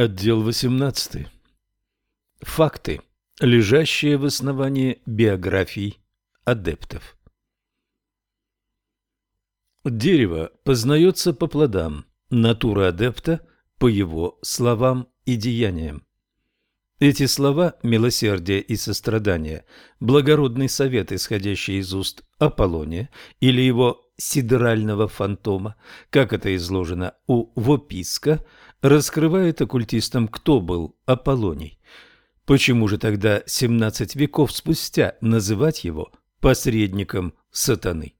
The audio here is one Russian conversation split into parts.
Отдел 18. Факты, лежащие в основании биографий адептов. Дерево познается по плодам, натура адепта по его словам и деяниям. Эти слова – милосердие и сострадание, благородный совет, исходящий из уст Аполлония или его сидерального фантома, как это изложено у Вописка – раскрывает оккультистам, кто был Аполлоний. Почему же тогда 17 веков спустя называть его посредником сатаны?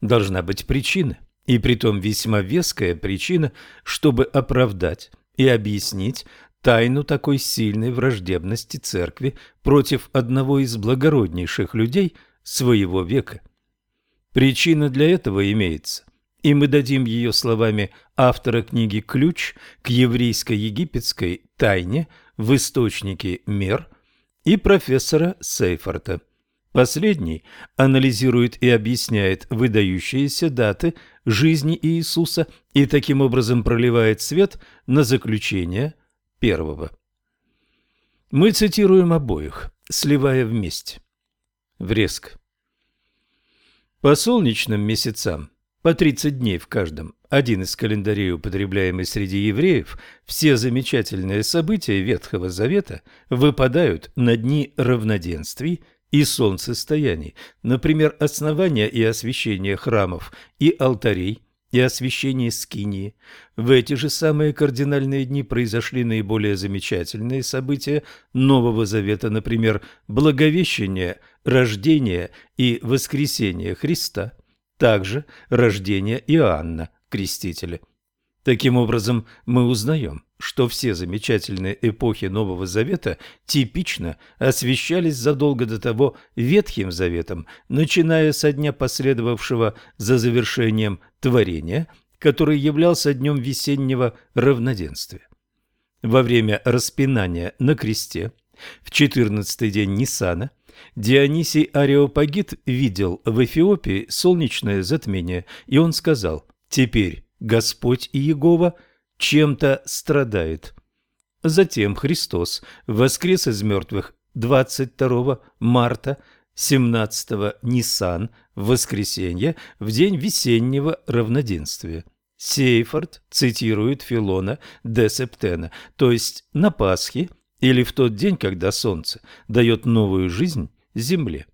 Должна быть причина, и притом весьма веская причина, чтобы оправдать и объяснить тайну такой сильной враждебности церкви против одного из благороднейших людей своего века. Причина для этого имеется и мы дадим ее словами автора книги «Ключ к еврейско-египетской тайне в источнике мер» и профессора Сейфорта. Последний анализирует и объясняет выдающиеся даты жизни Иисуса и таким образом проливает свет на заключение первого. Мы цитируем обоих, сливая вместе. Врезк. По солнечным месяцам по 30 дней в каждом, один из календарей, употребляемый среди евреев, все замечательные события Ветхого Завета выпадают на дни равноденствий и солнцестояний, например, основания и освящение храмов и алтарей, и освящение Скинии. В эти же самые кардинальные дни произошли наиболее замечательные события Нового Завета, например, Благовещение, рождение и воскресение Христа – также рождение Иоанна Крестителя. Таким образом, мы узнаем, что все замечательные эпохи Нового Завета типично освещались задолго до того Ветхим Заветом, начиная со дня последовавшего за завершением творения, который являлся днем весеннего равноденствия. Во время распинания на кресте, в четырнадцатый день Ниссана – Дионисий Ареопагит видел в Эфиопии солнечное затмение, и он сказал, «Теперь Господь Иегова чем-то страдает». Затем Христос воскрес из мертвых 22 марта 17 Нисан в воскресенье в день весеннего равноденствия. Сейфорд цитирует Филона де Септена, то есть на Пасхе – или в тот день, когда солнце дает новую жизнь земле.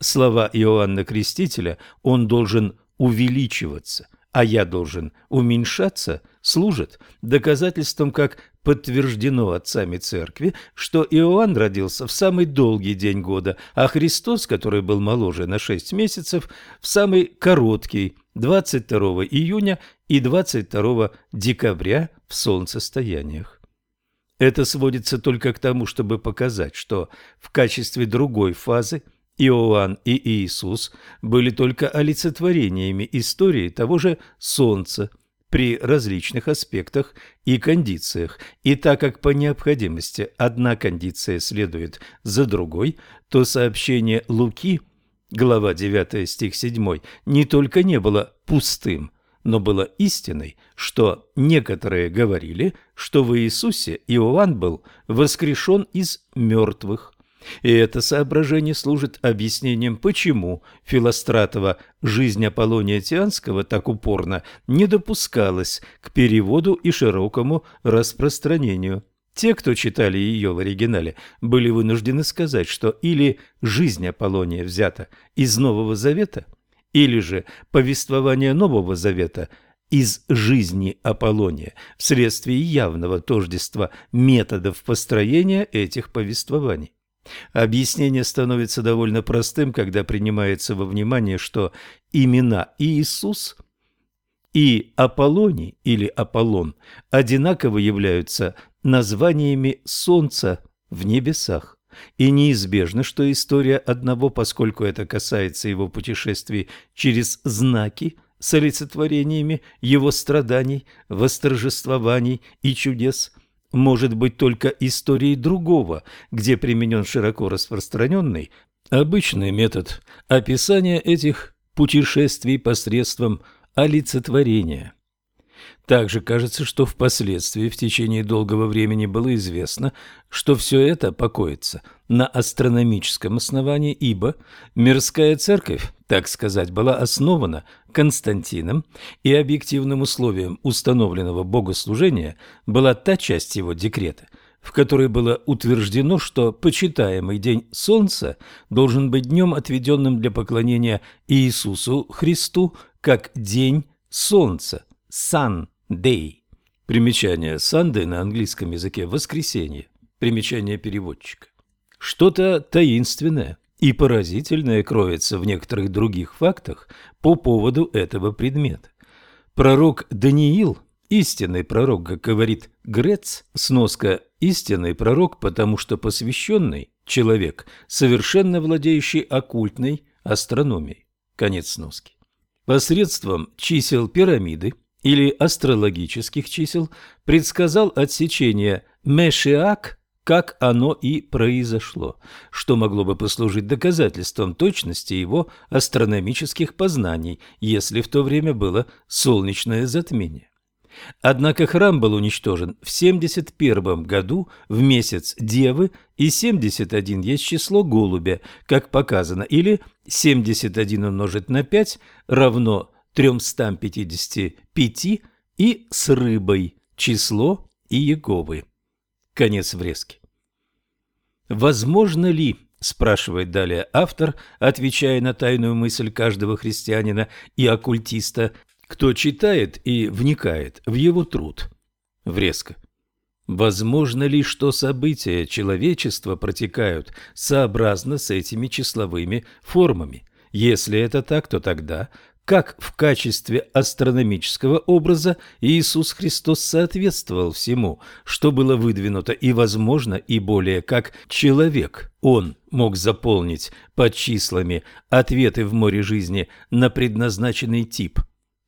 Слова Иоанна Крестителя «он должен увеличиваться, а я должен уменьшаться» служат доказательством, как подтверждено отцами церкви, что Иоанн родился в самый долгий день года, а Христос, который был моложе на шесть месяцев, в самый короткий 22 июня и 22 декабря в солнцестояниях. Это сводится только к тому, чтобы показать, что в качестве другой фазы Иоанн и Иисус были только олицетворениями истории того же Солнца при различных аспектах и кондициях. И так как по необходимости одна кондиция следует за другой, то сообщение Луки, глава 9 стих 7, не только не было пустым, но было истиной, что некоторые говорили, что в Иисусе Иоанн был воскрешен из мертвых. И это соображение служит объяснением, почему Филостратова «Жизнь Аполлония Тианского» так упорно не допускалась к переводу и широкому распространению. Те, кто читали ее в оригинале, были вынуждены сказать, что или «Жизнь Аполлония» взята из Нового Завета – или же повествование Нового Завета из жизни Аполлония вследствие явного тождества методов построения этих повествований. Объяснение становится довольно простым, когда принимается во внимание, что имена Иисус и Аполлоний или Аполлон одинаково являются названиями Солнца в небесах. И неизбежно, что история одного, поскольку это касается его путешествий через знаки с олицетворениями его страданий, восторжествований и чудес, может быть только историей другого, где применен широко распространенный обычный метод описания этих путешествий посредством олицетворения. Также кажется, что впоследствии в течение долгого времени было известно, что все это покоится на астрономическом основании, ибо мирская церковь, так сказать, была основана Константином, и объективным условием установленного богослужения была та часть его декрета, в которой было утверждено, что почитаемый день Солнца должен быть днем, отведенным для поклонения Иисусу Христу, как день Солнца, Sun Day. Примечание Sunday на английском языке – воскресенье. Примечание переводчика. Что-то таинственное и поразительное кроется в некоторых других фактах по поводу этого предмета. Пророк Даниил, истинный пророк, как говорит Грец, сноска «истинный пророк», потому что посвященный человек, совершенно владеющий оккультной астрономией. Конец сноски. Посредством чисел пирамиды – или астрологических чисел предсказал отсечение Мешиак, как оно и произошло, что могло бы послужить доказательством точности его астрономических познаний, если в то время было солнечное затмение. Однако храм был уничтожен в 71 году в месяц Девы, и 71 есть число голубя, как показано, или 71 умножить на 5 равно 355 и с рыбой число Иеговы. Конец врезки. Возможно ли, спрашивает далее автор, отвечая на тайную мысль каждого христианина и оккультиста, кто читает и вникает в его труд? Врезка. Возможно ли, что события человечества протекают сообразно с этими числовыми формами? Если это так, то тогда как в качестве астрономического образа Иисус Христос соответствовал всему, что было выдвинуто и возможно, и более как человек. Он мог заполнить под числами ответы в море жизни на предназначенный тип.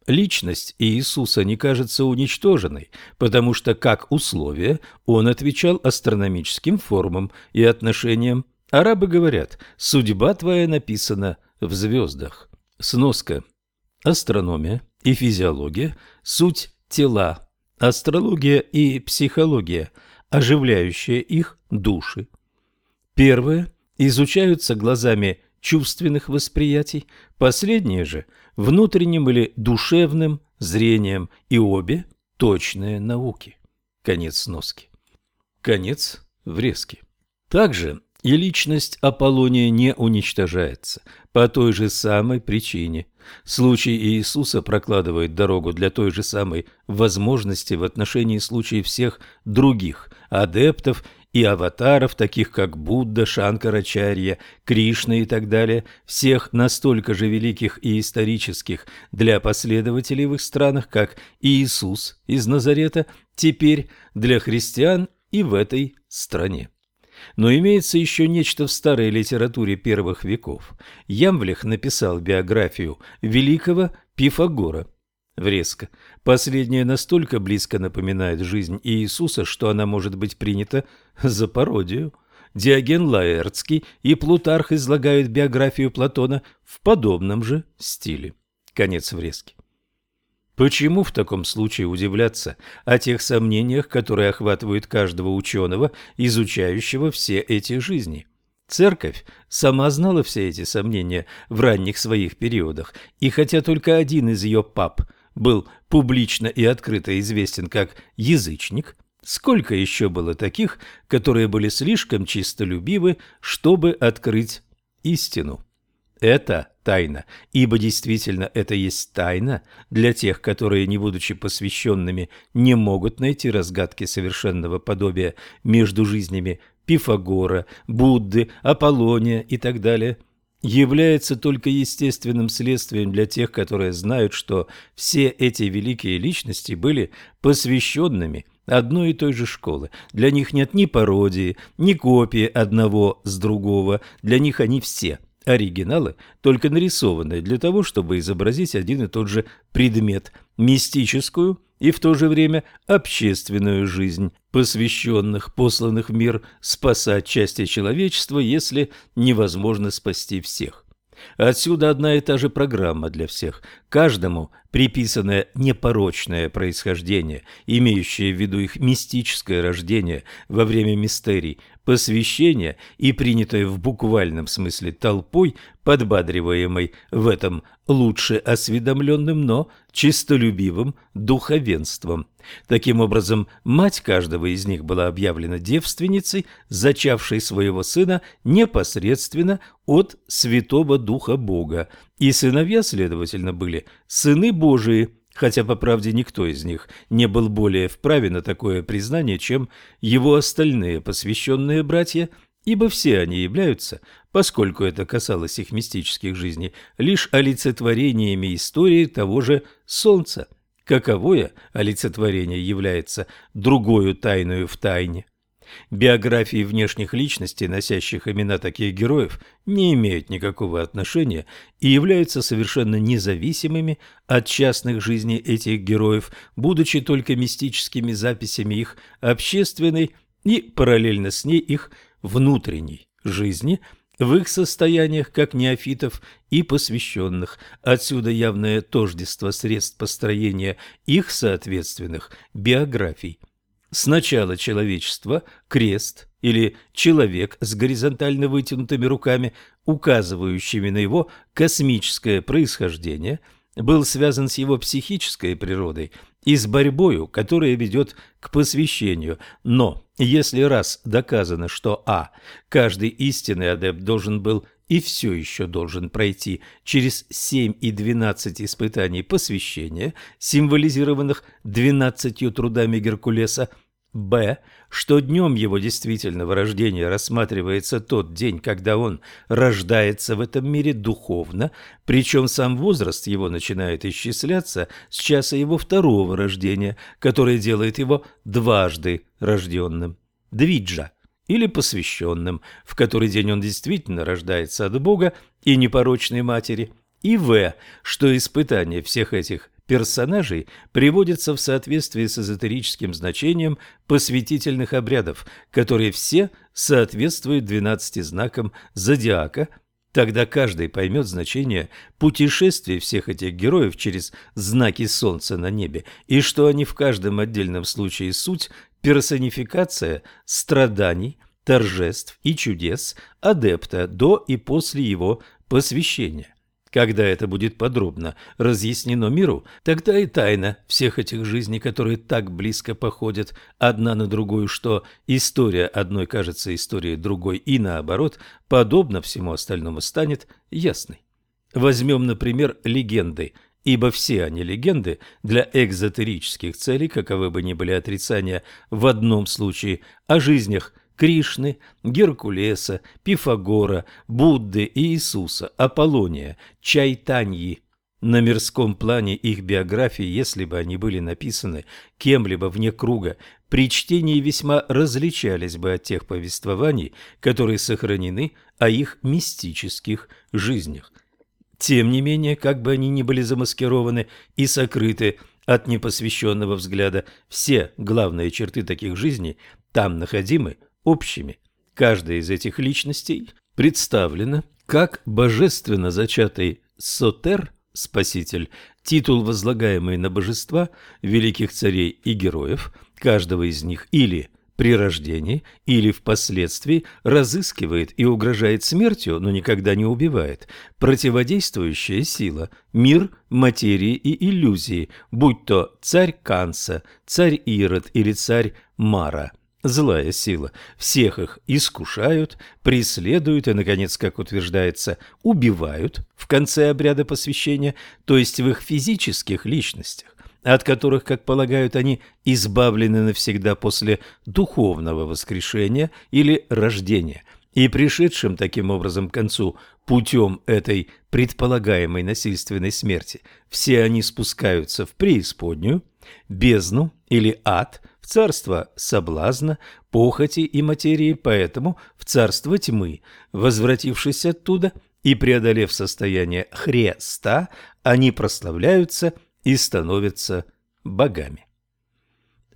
Личность Иисуса не кажется уничтоженной, потому что как условие он отвечал астрономическим формам и отношениям. Арабы говорят «судьба твоя написана в звездах». Сноска – Астрономия и физиология – суть тела, астрология и психология, оживляющие их души. Первые изучаются глазами чувственных восприятий, последние же – внутренним или душевным зрением, и обе – точные науки. Конец сноски. Конец врезки. Также и личность Аполлония не уничтожается по той же самой причине. Случай Иисуса прокладывает дорогу для той же самой возможности в отношении случаев всех других адептов и аватаров, таких как Будда, Шанкарачарья, Кришна и так далее, всех настолько же великих и исторических для последователей в их странах, как Иисус из Назарета, теперь для христиан и в этой стране. Но имеется еще нечто в старой литературе первых веков. Ямвлих написал биографию великого Пифагора. Врезка. Последняя настолько близко напоминает жизнь Иисуса, что она может быть принята за пародию. Диоген Лаэртский и Плутарх излагают биографию Платона в подобном же стиле. Конец врезки. Почему в таком случае удивляться о тех сомнениях, которые охватывают каждого ученого, изучающего все эти жизни? Церковь сама знала все эти сомнения в ранних своих периодах, и хотя только один из ее пап был публично и открыто известен как язычник, сколько еще было таких, которые были слишком чистолюбивы, чтобы открыть истину? Это тайна, ибо действительно это есть тайна для тех, которые, не будучи посвященными, не могут найти разгадки совершенного подобия между жизнями Пифагора, Будды, Аполлония и так далее, является только естественным следствием для тех, которые знают, что все эти великие личности были посвященными одной и той же школы. Для них нет ни пародии, ни копии одного с другого, для них они все – оригиналы, только нарисованные для того, чтобы изобразить один и тот же предмет, мистическую и в то же время общественную жизнь, посвященных, посланных в мир спасать части человечества, если невозможно спасти всех. Отсюда одна и та же программа для всех. Каждому приписанное непорочное происхождение, имеющее в виду их мистическое рождение во время мистерий, посвящение и принятое в буквальном смысле толпой, подбадриваемой в этом лучше осведомленным, но чистолюбивым духовенством. Таким образом, мать каждого из них была объявлена девственницей, зачавшей своего сына непосредственно от Святого Духа Бога, и сыновья, следовательно, были сыны Божии, хотя, по правде, никто из них не был более вправе на такое признание, чем его остальные посвященные братья, ибо все они являются, поскольку это касалось их мистических жизней, лишь олицетворениями истории того же Солнца. Каковое олицетворение является другою тайною в тайне – Биографии внешних личностей, носящих имена таких героев, не имеют никакого отношения и являются совершенно независимыми от частных жизней этих героев, будучи только мистическими записями их общественной и параллельно с ней их внутренней жизни в их состояниях как неофитов и посвященных. Отсюда явное тождество средств построения их соответственных биографий. Сначала человечество, крест или человек с горизонтально вытянутыми руками, указывающими на его космическое происхождение, был связан с его психической природой и с борьбою, которая ведет к посвящению. Но если раз доказано, что а. каждый истинный адепт должен был и все еще должен пройти через 7 и 12 испытаний посвящения, символизированных 12 трудами Геркулеса, б. что днем его действительного рождения рассматривается тот день, когда он рождается в этом мире духовно, причем сам возраст его начинает исчисляться с часа его второго рождения, которое делает его дважды рожденным. Двиджа или посвященным, в который день он действительно рождается от Бога и непорочной матери, и В, что испытание всех этих персонажей приводится в соответствии с эзотерическим значением посвятительных обрядов, которые все соответствуют 12 знакам зодиака, Тогда каждый поймет значение путешествий всех этих героев через знаки солнца на небе, и что они в каждом отдельном случае суть персонификация страданий, торжеств и чудес адепта до и после его посвящения. Когда это будет подробно разъяснено миру, тогда и тайна всех этих жизней, которые так близко походят одна на другую, что история одной кажется историей другой и наоборот, подобно всему остальному станет ясной. Возьмем, например, легенды – ибо все они легенды для экзотерических целей, каковы бы ни были отрицания в одном случае, о жизнях Кришны, Геркулеса, Пифагора, Будды и Иисуса, Аполлония, Чайтаньи. На мирском плане их биографии, если бы они были написаны кем-либо вне круга, при чтении весьма различались бы от тех повествований, которые сохранены о их мистических жизнях. Тем не менее, как бы они ни были замаскированы и сокрыты от непосвященного взгляда, все главные черты таких жизней там находимы общими. Каждая из этих личностей представлена как божественно зачатый Сотер, Спаситель, титул, возлагаемый на божества, великих царей и героев, каждого из них или при рождении или впоследствии разыскивает и угрожает смертью, но никогда не убивает, противодействующая сила, мир материи и иллюзии, будь то царь Канса, царь Ирод или царь Мара. Злая сила. Всех их искушают, преследуют и, наконец, как утверждается, убивают в конце обряда посвящения, то есть в их физических личностях от которых, как полагают они, избавлены навсегда после духовного воскрешения или рождения, и пришедшим таким образом к концу путем этой предполагаемой насильственной смерти, все они спускаются в преисподнюю, бездну или ад, в царство соблазна, похоти и материи, поэтому в царство тьмы, возвратившись оттуда и преодолев состояние Христа, они прославляются – и становятся богами.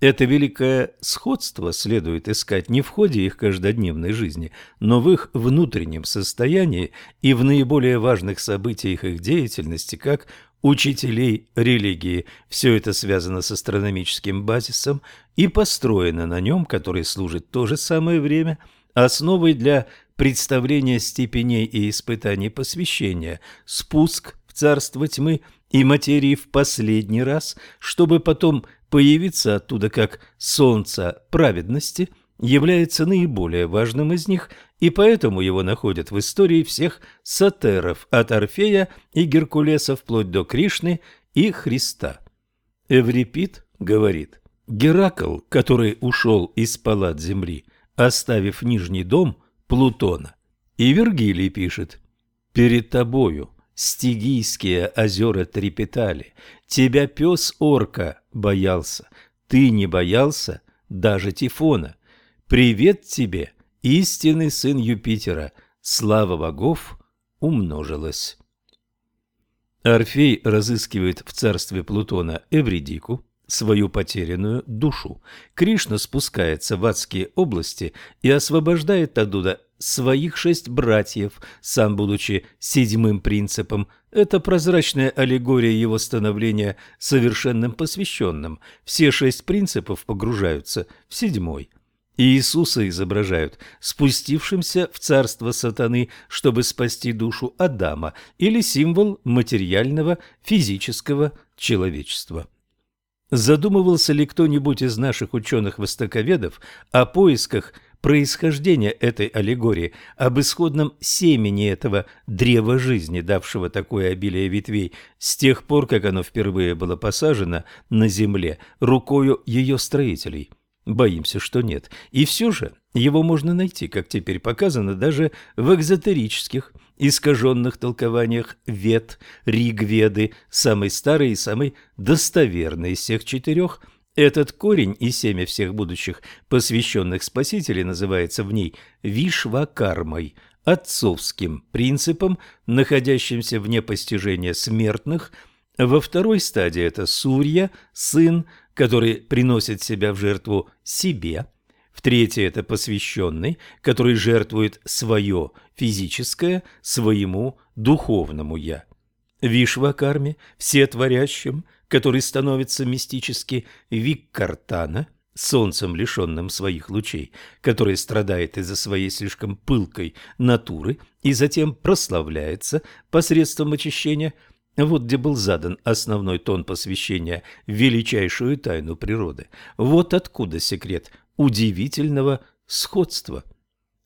Это великое сходство следует искать не в ходе их каждодневной жизни, но в их внутреннем состоянии и в наиболее важных событиях их деятельности как учителей религии. Все это связано с астрономическим базисом и построено на нем, который служит то же самое время основой для представления степеней и испытаний посвящения, спуск в царство тьмы и материи в последний раз, чтобы потом появиться оттуда как солнце праведности – является наиболее важным из них, и поэтому его находят в истории всех сатеров, от Орфея и Геркулеса вплоть до Кришны и Христа. Эврипид говорит, Геракл, который ушел из палат земли, оставив нижний дом Плутона, и Вергилий пишет, «Перед тобою стигийские озера трепетали, тебя пес-орка боялся, ты не боялся даже Тифона, Привет тебе, истинный сын Юпитера, слава богов умножилась. Орфей разыскивает в царстве Плутона Эвридику, свою потерянную душу. Кришна спускается в адские области и освобождает оттуда своих шесть братьев, сам будучи седьмым принципом. Это прозрачная аллегория его становления совершенным посвященным. Все шесть принципов погружаются в седьмой – Иисуса изображают спустившимся в царство сатаны, чтобы спасти душу Адама, или символ материального физического человечества. Задумывался ли кто-нибудь из наших ученых-востоковедов о поисках происхождения этой аллегории, об исходном семени этого древа жизни, давшего такое обилие ветвей, с тех пор, как оно впервые было посажено на земле рукою ее строителей – Боимся, что нет. И все же его можно найти, как теперь показано, даже в экзотерических, искаженных толкованиях Вед, Ригведы, самый старый и самый достоверный из всех четырех. Этот корень и семя всех будущих посвященных Спасителей называется в ней Вишвакармой, отцовским принципом, находящимся вне постижения смертных. Во второй стадии это Сурья, сын, который приносит себя в жертву себе. В третье – это посвященный, который жертвует свое физическое своему духовному «я». Вишвакарме, всетворящим, который становится мистически Виккартана, солнцем, лишенным своих лучей, который страдает из-за своей слишком пылкой натуры и затем прославляется посредством очищения – вот где был задан основной тон посвящения в величайшую тайну природы. Вот откуда секрет удивительного сходства.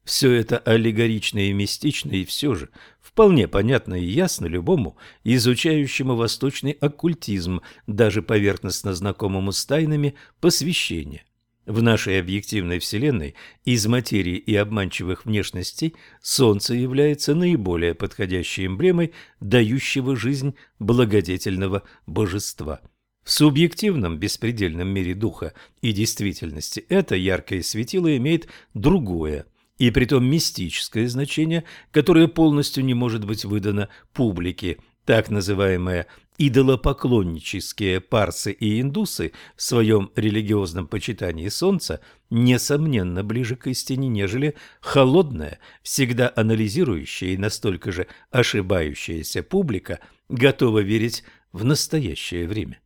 Все это аллегорично и мистично, и все же вполне понятно и ясно любому, изучающему восточный оккультизм, даже поверхностно знакомому с тайнами посвящения. В нашей объективной Вселенной из материи и обманчивых внешностей Солнце является наиболее подходящей эмблемой дающего жизнь благодетельного божества. В субъективном беспредельном мире духа и действительности это яркое светило имеет другое, и притом мистическое значение, которое полностью не может быть выдано публике, так называемое идолопоклоннические парсы и индусы в своем религиозном почитании солнца несомненно ближе к истине, нежели холодная, всегда анализирующая и настолько же ошибающаяся публика готова верить в настоящее время.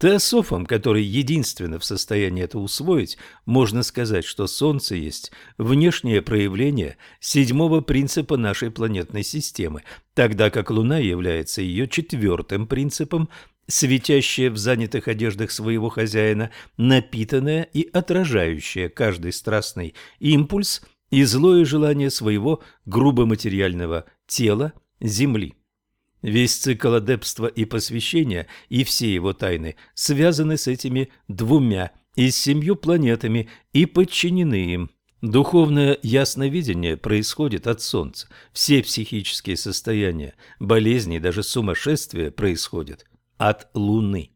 Теософам, которые единственно в состоянии это усвоить, можно сказать, что Солнце есть внешнее проявление седьмого принципа нашей планетной системы, тогда как Луна является ее четвертым принципом, светящая в занятых одеждах своего хозяина, напитанная и отражающая каждый страстный импульс и злое желание своего грубоматериального тела Земли. Весь цикл адепства и посвящения и все его тайны связаны с этими двумя и с семью планетами и подчинены им. Духовное ясновидение происходит от Солнца. Все психические состояния, болезни, даже сумасшествия происходят от Луны.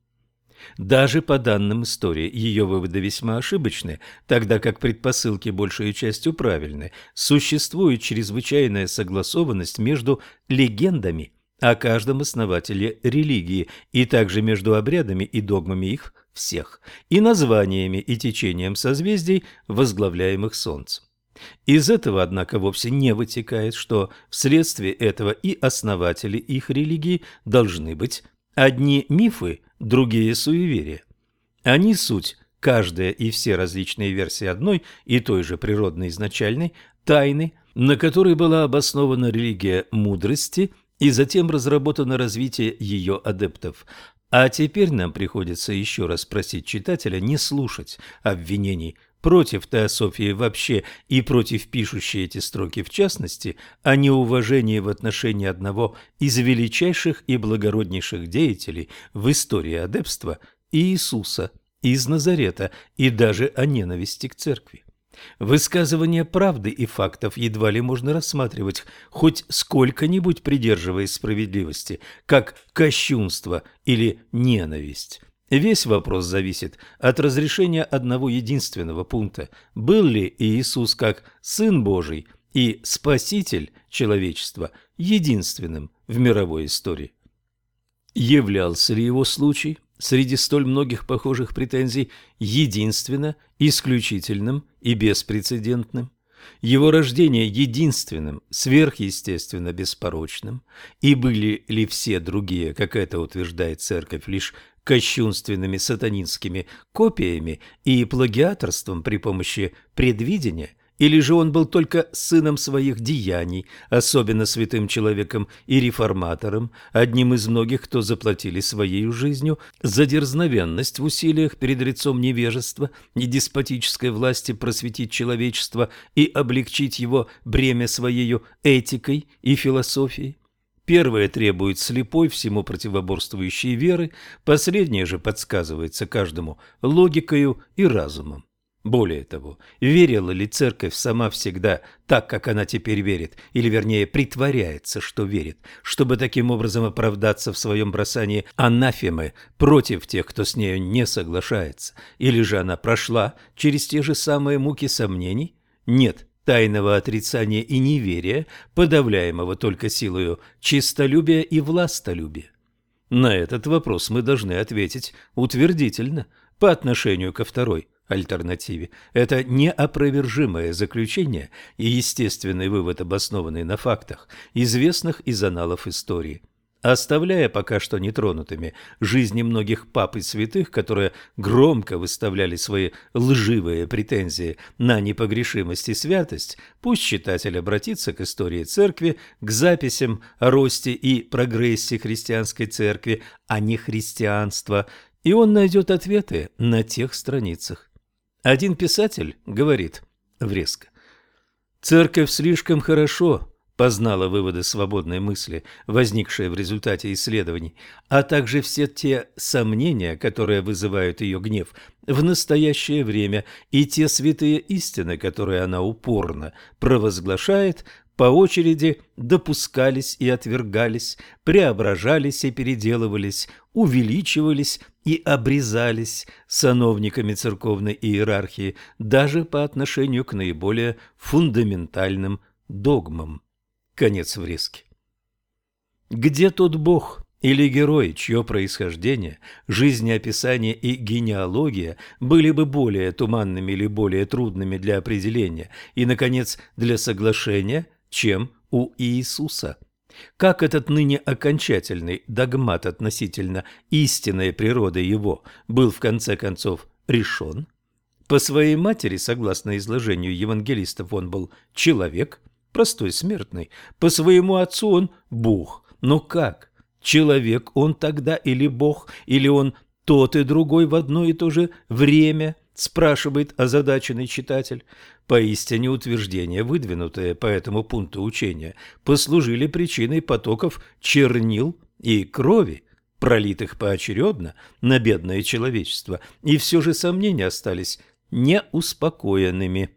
Даже по данным истории ее выводы весьма ошибочны, тогда как предпосылки большей частью правильны. Существует чрезвычайная согласованность между легендами о каждом основателе религии, и также между обрядами и догмами их всех, и названиями и течением созвездий, возглавляемых Солнцем. Из этого, однако, вовсе не вытекает, что вследствие этого и основатели их религии должны быть Одни мифы, другие суеверия. Они суть, каждая и все различные версии одной и той же природной изначальной тайны, на которой была обоснована религия мудрости и затем разработано развитие ее адептов. А теперь нам приходится еще раз просить читателя не слушать обвинений против теософии вообще и против пишущей эти строки в частности, а неуважении в отношении одного из величайших и благороднейших деятелей в истории адепства Иисуса из Назарета и даже о ненависти к церкви. Высказывание правды и фактов едва ли можно рассматривать хоть сколько-нибудь придерживаясь справедливости, как кощунство или ненависть. Весь вопрос зависит от разрешения одного единственного пункта. Был ли Иисус как Сын Божий и Спаситель человечества единственным в мировой истории? Являлся ли его случай среди столь многих похожих претензий единственно, исключительным и беспрецедентным? Его рождение единственным, сверхъестественно беспорочным, и были ли все другие, как это утверждает церковь, лишь кощунственными сатанинскими копиями и плагиаторством при помощи предвидения, или же он был только сыном своих деяний, особенно святым человеком и реформатором, одним из многих, кто заплатили своей жизнью за дерзновенность в усилиях перед лицом невежества и деспотической власти просветить человечество и облегчить его бремя своей этикой и философией. Первое требует слепой, всему противоборствующей веры, последнее же подсказывается каждому логикою и разумом. Более того, верила ли церковь сама всегда так, как она теперь верит, или вернее притворяется, что верит, чтобы таким образом оправдаться в своем бросании анафемы против тех, кто с нею не соглашается, или же она прошла через те же самые муки сомнений? Нет, тайного отрицания и неверия, подавляемого только силою чистолюбия и властолюбия? На этот вопрос мы должны ответить утвердительно по отношению ко второй альтернативе. Это неопровержимое заключение и естественный вывод, обоснованный на фактах, известных из аналов истории – Оставляя пока что нетронутыми жизни многих пап и святых, которые громко выставляли свои лживые претензии на непогрешимость и святость, пусть читатель обратится к истории церкви, к записям о росте и прогрессе христианской церкви, а не христианства, и он найдет ответы на тех страницах. Один писатель говорит врезко, «Церковь слишком хорошо познала выводы свободной мысли, возникшие в результате исследований, а также все те сомнения, которые вызывают ее гнев в настоящее время, и те святые истины, которые она упорно провозглашает, по очереди допускались и отвергались, преображались и переделывались, увеличивались и обрезались сановниками церковной иерархии даже по отношению к наиболее фундаментальным догмам. Конец врезки. Где тот бог или герой, чье происхождение, жизнеописание и генеалогия были бы более туманными или более трудными для определения и, наконец, для соглашения, чем у Иисуса? Как этот ныне окончательный догмат относительно истинной природы его был в конце концов решен? По своей матери, согласно изложению евангелистов, он был человек – простой смертный. По своему отцу он Бог. Но как? Человек он тогда или Бог, или он тот и другой в одно и то же время? Спрашивает озадаченный читатель. Поистине утверждения, выдвинутые по этому пункту учения, послужили причиной потоков чернил и крови, пролитых поочередно на бедное человечество, и все же сомнения остались неуспокоенными.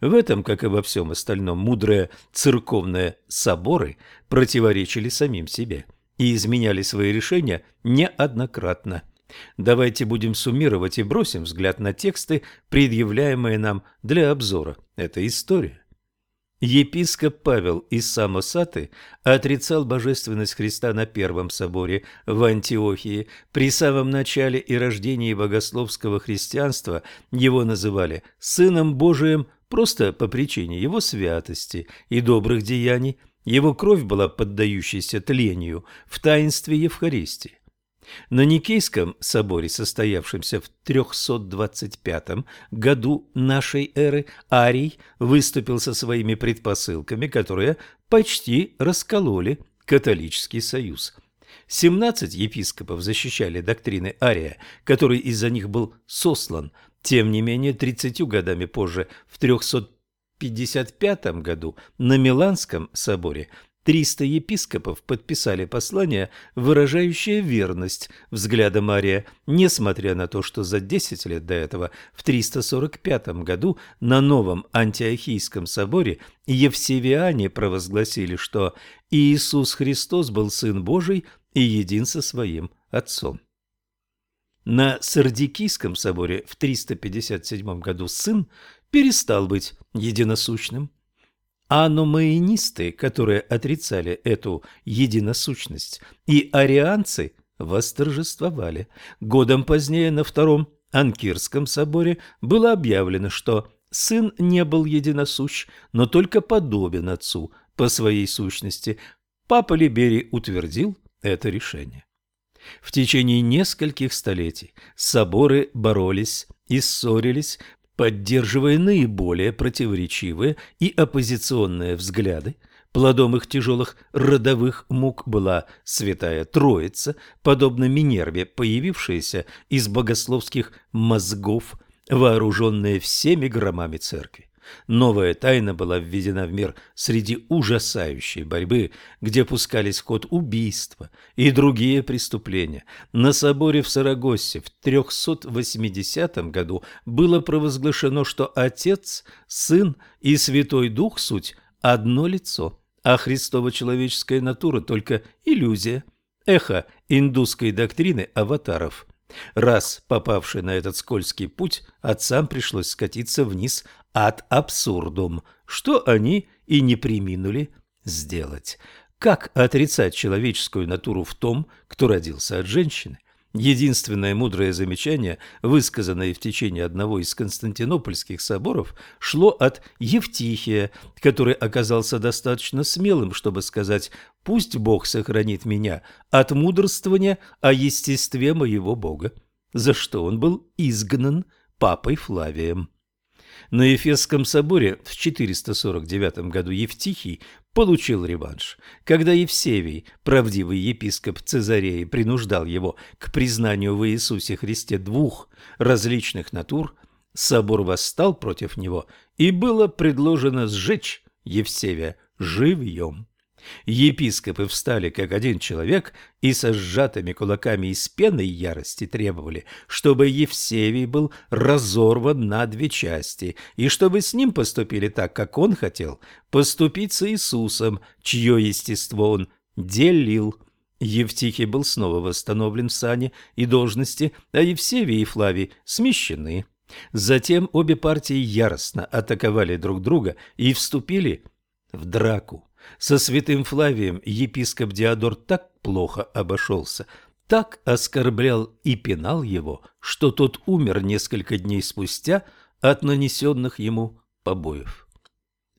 В этом, как и во всем остальном, мудрые церковные соборы противоречили самим себе и изменяли свои решения неоднократно. Давайте будем суммировать и бросим взгляд на тексты, предъявляемые нам для обзора. Это история. Епископ Павел из Самосаты отрицал божественность Христа на Первом соборе в Антиохии. При самом начале и рождении богословского христианства его называли «сыном Божиим просто по причине его святости и добрых деяний, его кровь была поддающейся тлению в таинстве Евхаристии. На Никейском соборе, состоявшемся в 325 году нашей эры, Арий выступил со своими предпосылками, которые почти раскололи католический союз. 17 епископов защищали доктрины Ария, который из-за них был сослан. Тем не менее, 30 годами позже, в 355 году, на Миланском соборе 300 епископов подписали послание, выражающее верность взглядам Мария, несмотря на то, что за 10 лет до этого, в 345 году, на новом Антиохийском соборе Евсевиане провозгласили, что Иисус Христос был Сын Божий и един со своим Отцом. На Сардикийском соборе в 357 году Сын перестал быть единосущным – аномаинисты, которые отрицали эту единосущность, и арианцы восторжествовали. Годом позднее на Втором Анкирском соборе было объявлено, что сын не был единосущ, но только подобен отцу по своей сущности. Папа Либерий утвердил это решение. В течение нескольких столетий соборы боролись и ссорились поддерживая наиболее противоречивые и оппозиционные взгляды. Плодом их тяжелых родовых мук была Святая Троица, подобно Минерве, появившаяся из богословских мозгов, вооруженная всеми громами церкви. Новая тайна была введена в мир среди ужасающей борьбы, где пускались в ход убийства и другие преступления. На соборе в Сарагосе в 380 году было провозглашено, что Отец, Сын и Святой Дух – суть одно лицо, а Христова человеческая натура – только иллюзия, эхо индусской доктрины аватаров – Раз попавший на этот скользкий путь, отцам пришлось скатиться вниз ад абсурдум, что они и не приминули сделать. Как отрицать человеческую натуру в том, кто родился от женщины? Единственное мудрое замечание, высказанное в течение одного из константинопольских соборов, шло от Евтихия, который оказался достаточно смелым, чтобы сказать «пусть Бог сохранит меня от мудрствования о естестве моего Бога», за что он был изгнан папой Флавием. На Ефесском соборе в 449 году Евтихий получил реванш. Когда Евсевий, правдивый епископ Цезареи, принуждал его к признанию в Иисусе Христе двух различных натур, собор восстал против него, и было предложено сжечь Евсевия живьем. Епископы встали как один человек и со сжатыми кулаками из пены ярости требовали, чтобы Евсевий был разорван на две части, и чтобы с ним поступили так, как он хотел поступить с Иисусом, чье естество он делил. Евтихий был снова восстановлен в сане и должности, а Евсевий и Флавий смещены. Затем обе партии яростно атаковали друг друга и вступили в драку. Со святым Флавием епископ Диодор так плохо обошелся, так оскорблял и пинал его, что тот умер несколько дней спустя от нанесенных ему побоев.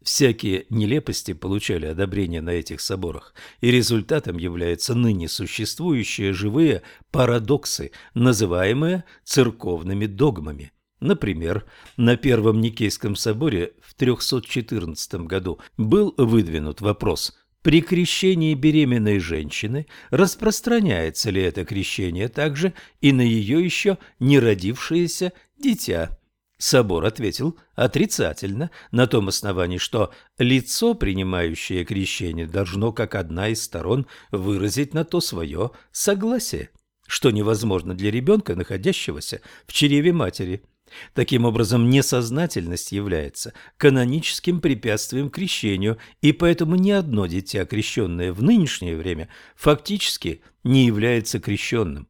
Всякие нелепости получали одобрение на этих соборах, и результатом являются ныне существующие живые парадоксы, называемые церковными догмами. Например, на Первом Никейском соборе в 314 году был выдвинут вопрос при крещении беременной женщины распространяется ли это крещение также и на ее еще не родившееся дитя. Собор ответил отрицательно, на том основании, что лицо, принимающее крещение, должно как одна из сторон выразить на то свое согласие, что невозможно для ребенка, находящегося в чреве матери. Таким образом, несознательность является каноническим препятствием крещению, и поэтому ни одно дитя, крещенное в нынешнее время, фактически не является крещенным.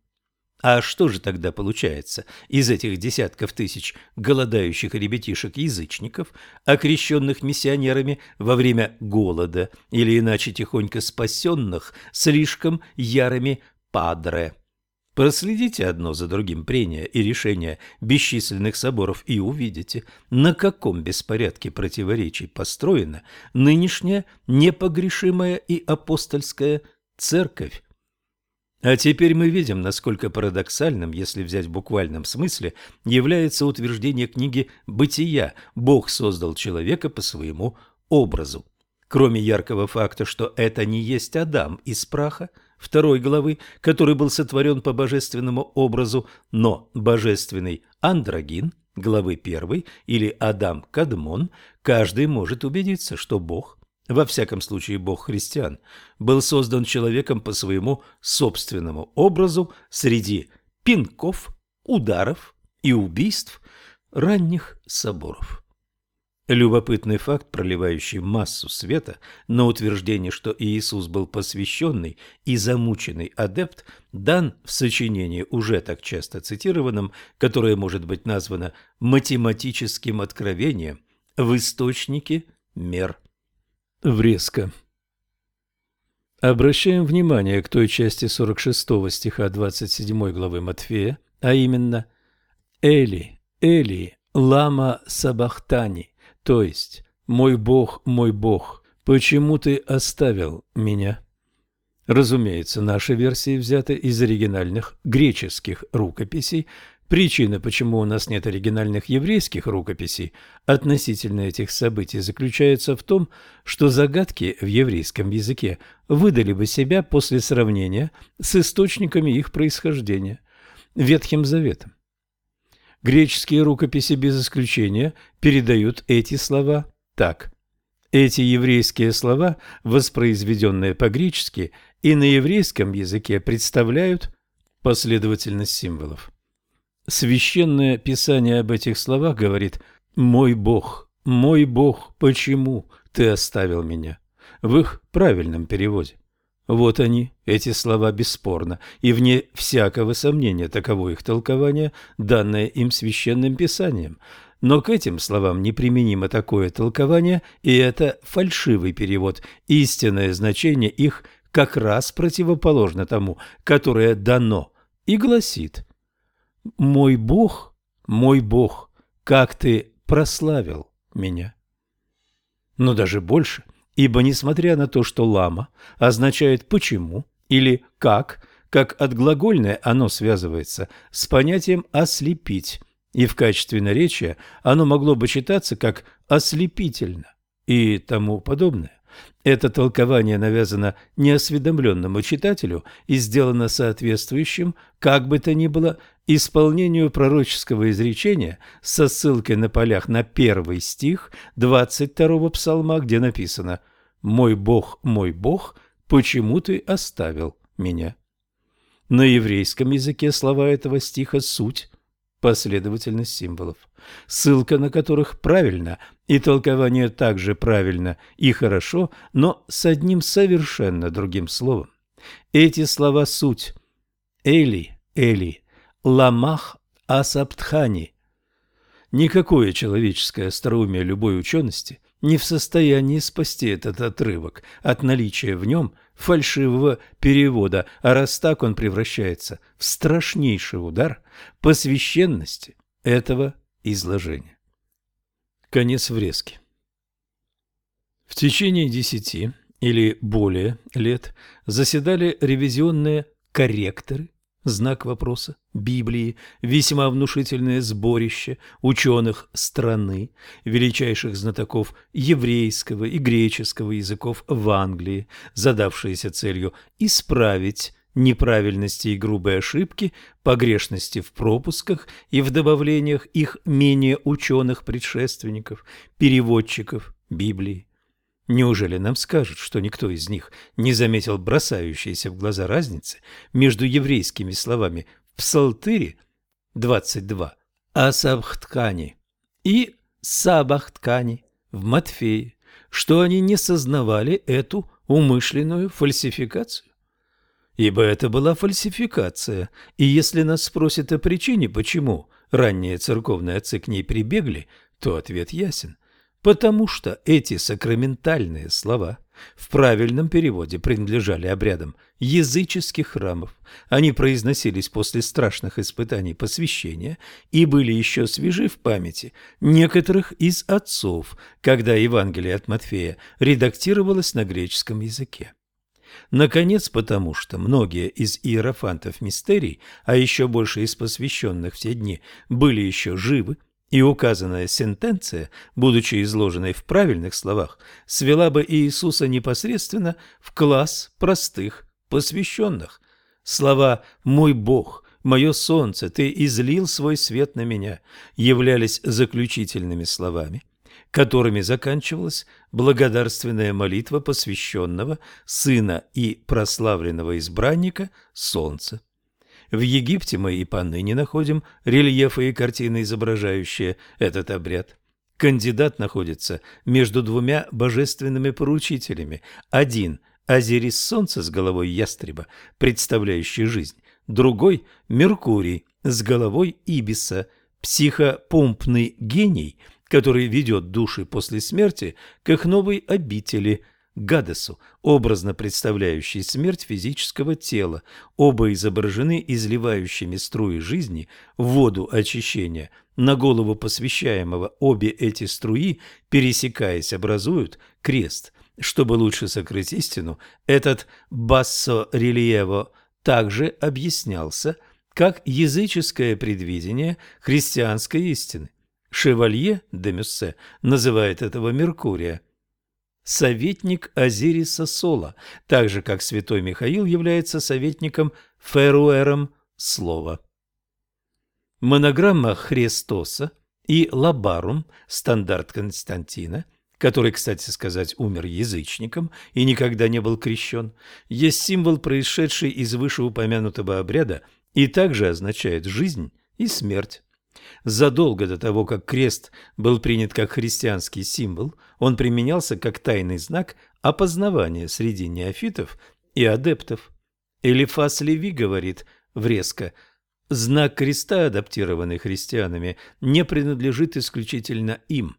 А что же тогда получается из этих десятков тысяч голодающих ребятишек-язычников, окрещенных миссионерами во время голода, или иначе тихонько спасенных слишком ярыми падре? Проследите одно за другим прения и решения бесчисленных соборов и увидите, на каком беспорядке противоречий построена нынешняя непогрешимая и апостольская церковь. А теперь мы видим, насколько парадоксальным, если взять в буквальном смысле, является утверждение книги «Бытия» «Бог создал человека по своему образу». Кроме яркого факта, что это не есть Адам из праха, второй главы, который был сотворен по божественному образу, но божественный андрогин, главы первой, или Адам Кадмон, каждый может убедиться, что Бог, во всяком случае Бог христиан, был создан человеком по своему собственному образу среди пинков, ударов и убийств ранних соборов. Любопытный факт, проливающий массу света на утверждение, что Иисус был посвященный и замученный адепт, дан в сочинении, уже так часто цитированном, которое может быть названо математическим откровением в источнике мер. Врезка. Обращаем внимание к той части 46 стиха 27 главы Матфея, а именно «Эли, Эли, лама сабахтани» То есть, мой Бог, мой Бог, почему ты оставил меня? Разумеется, наши версии взяты из оригинальных греческих рукописей. Причина, почему у нас нет оригинальных еврейских рукописей относительно этих событий, заключается в том, что загадки в еврейском языке выдали бы себя после сравнения с источниками их происхождения – Ветхим Заветом. Греческие рукописи без исключения передают эти слова так. Эти еврейские слова, воспроизведенные по-гречески и на еврейском языке, представляют последовательность символов. Священное писание об этих словах говорит «Мой Бог, мой Бог, почему ты оставил меня?» в их правильном переводе. Вот они, эти слова бесспорно, и вне всякого сомнения таково их толкование, данное им священным писанием. Но к этим словам неприменимо такое толкование, и это фальшивый перевод, истинное значение их как раз противоположно тому, которое дано, и гласит «Мой Бог, мой Бог, как ты прославил меня». Но даже больше, Ибо несмотря на то, что лама означает «почему» или «как», как отглагольное оно связывается с понятием «ослепить», и в качестве наречия оно могло бы читаться как «ослепительно» и тому подобное. Это толкование навязано неосведомленному читателю и сделано соответствующим, как бы то ни было, исполнению пророческого изречения со ссылкой на полях на первый стих 22-го псалма, где написано «Мой Бог, мой Бог, почему ты оставил меня?» На еврейском языке слова этого стиха «суть» последовательность символов, ссылка на которых правильно и толкование также правильно и хорошо, но с одним совершенно другим словом. Эти слова суть «Эли, Эли, ламах асаптхани». Никакое человеческое остроумие любой учености не в состоянии спасти этот отрывок от наличия в нем фальшивого перевода, а раз так он превращается в страшнейший удар по священности этого изложения. Конец врезки. В течение десяти или более лет заседали ревизионные корректоры знак вопроса, Библии, весьма внушительное сборище ученых страны, величайших знатоков еврейского и греческого языков в Англии, задавшиеся целью исправить неправильности и грубые ошибки, погрешности в пропусках и в добавлениях их менее ученых предшественников, переводчиков Библии. Неужели нам скажут, что никто из них не заметил бросающейся в глаза разницы между еврейскими словами в Псалтыре 22 «Асабхткани» и «Сабахткани» в Матфее, что они не сознавали эту умышленную фальсификацию? Ибо это была фальсификация, и если нас спросят о причине, почему ранние церковные отцы к ней прибегли, то ответ ясен потому что эти сакраментальные слова в правильном переводе принадлежали обрядам языческих храмов. Они произносились после страшных испытаний посвящения и были еще свежи в памяти некоторых из отцов, когда Евангелие от Матфея редактировалось на греческом языке. Наконец, потому что многие из иерофантов мистерий, а еще больше из посвященных в те дни, были еще живы, и указанная сентенция, будучи изложенной в правильных словах, свела бы Иисуса непосредственно в класс простых посвященных. Слова «мой Бог», «мое солнце», «ты излил свой свет на меня» являлись заключительными словами – которыми заканчивалась благодарственная молитва посвященного сына и прославленного избранника Солнца. В Египте мы и поныне находим рельефы и картины, изображающие этот обряд. Кандидат находится между двумя божественными поручителями. Один – Азирис Солнца с головой ястреба, представляющий жизнь. Другой – Меркурий с головой Ибиса, психопомпный гений – который ведет души после смерти к их новой обители – Гадесу, образно представляющей смерть физического тела. Оба изображены изливающими струи жизни в воду очищения. На голову посвящаемого обе эти струи, пересекаясь, образуют крест. Чтобы лучше сокрыть истину, этот бассо-рельево также объяснялся как языческое предвидение христианской истины. Шевалье де Мюссе называет этого Меркурия советник Азириса Сола, так же как святой Михаил является советником Феруэром Слова. Монограмма Христоса и Лабарум, стандарт Константина, который, кстати сказать, умер язычником и никогда не был крещен, есть символ, происшедший из вышеупомянутого обряда и также означает жизнь и смерть. Задолго до того, как крест был принят как христианский символ, он применялся как тайный знак опознавания среди неофитов и адептов. Элифас Леви говорит врезко, знак креста, адаптированный христианами, не принадлежит исключительно им.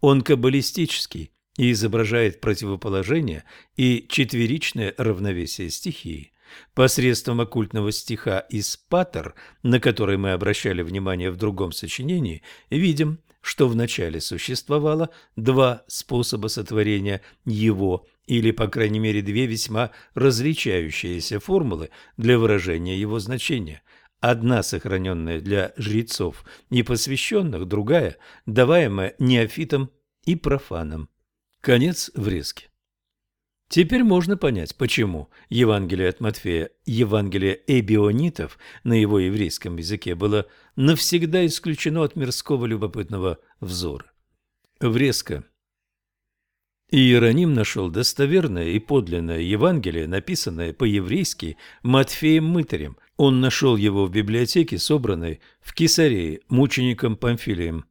Он каббалистический и изображает противоположение и четверичное равновесие стихии. Посредством оккультного стиха из «Патер», на который мы обращали внимание в другом сочинении, видим, что вначале существовало два способа сотворения его, или, по крайней мере, две весьма различающиеся формулы для выражения его значения. Одна сохраненная для жрецов и посвященных, другая, даваемая неофитам и профанам. Конец врезки. Теперь можно понять, почему Евангелие от Матфея, Евангелие эбионитов на его еврейском языке было навсегда исключено от мирского любопытного взора. Врезка. Иероним нашел достоверное и подлинное Евангелие, написанное по-еврейски Матфеем Мытарем. Он нашел его в библиотеке, собранной в Кесарее мучеником Памфилием.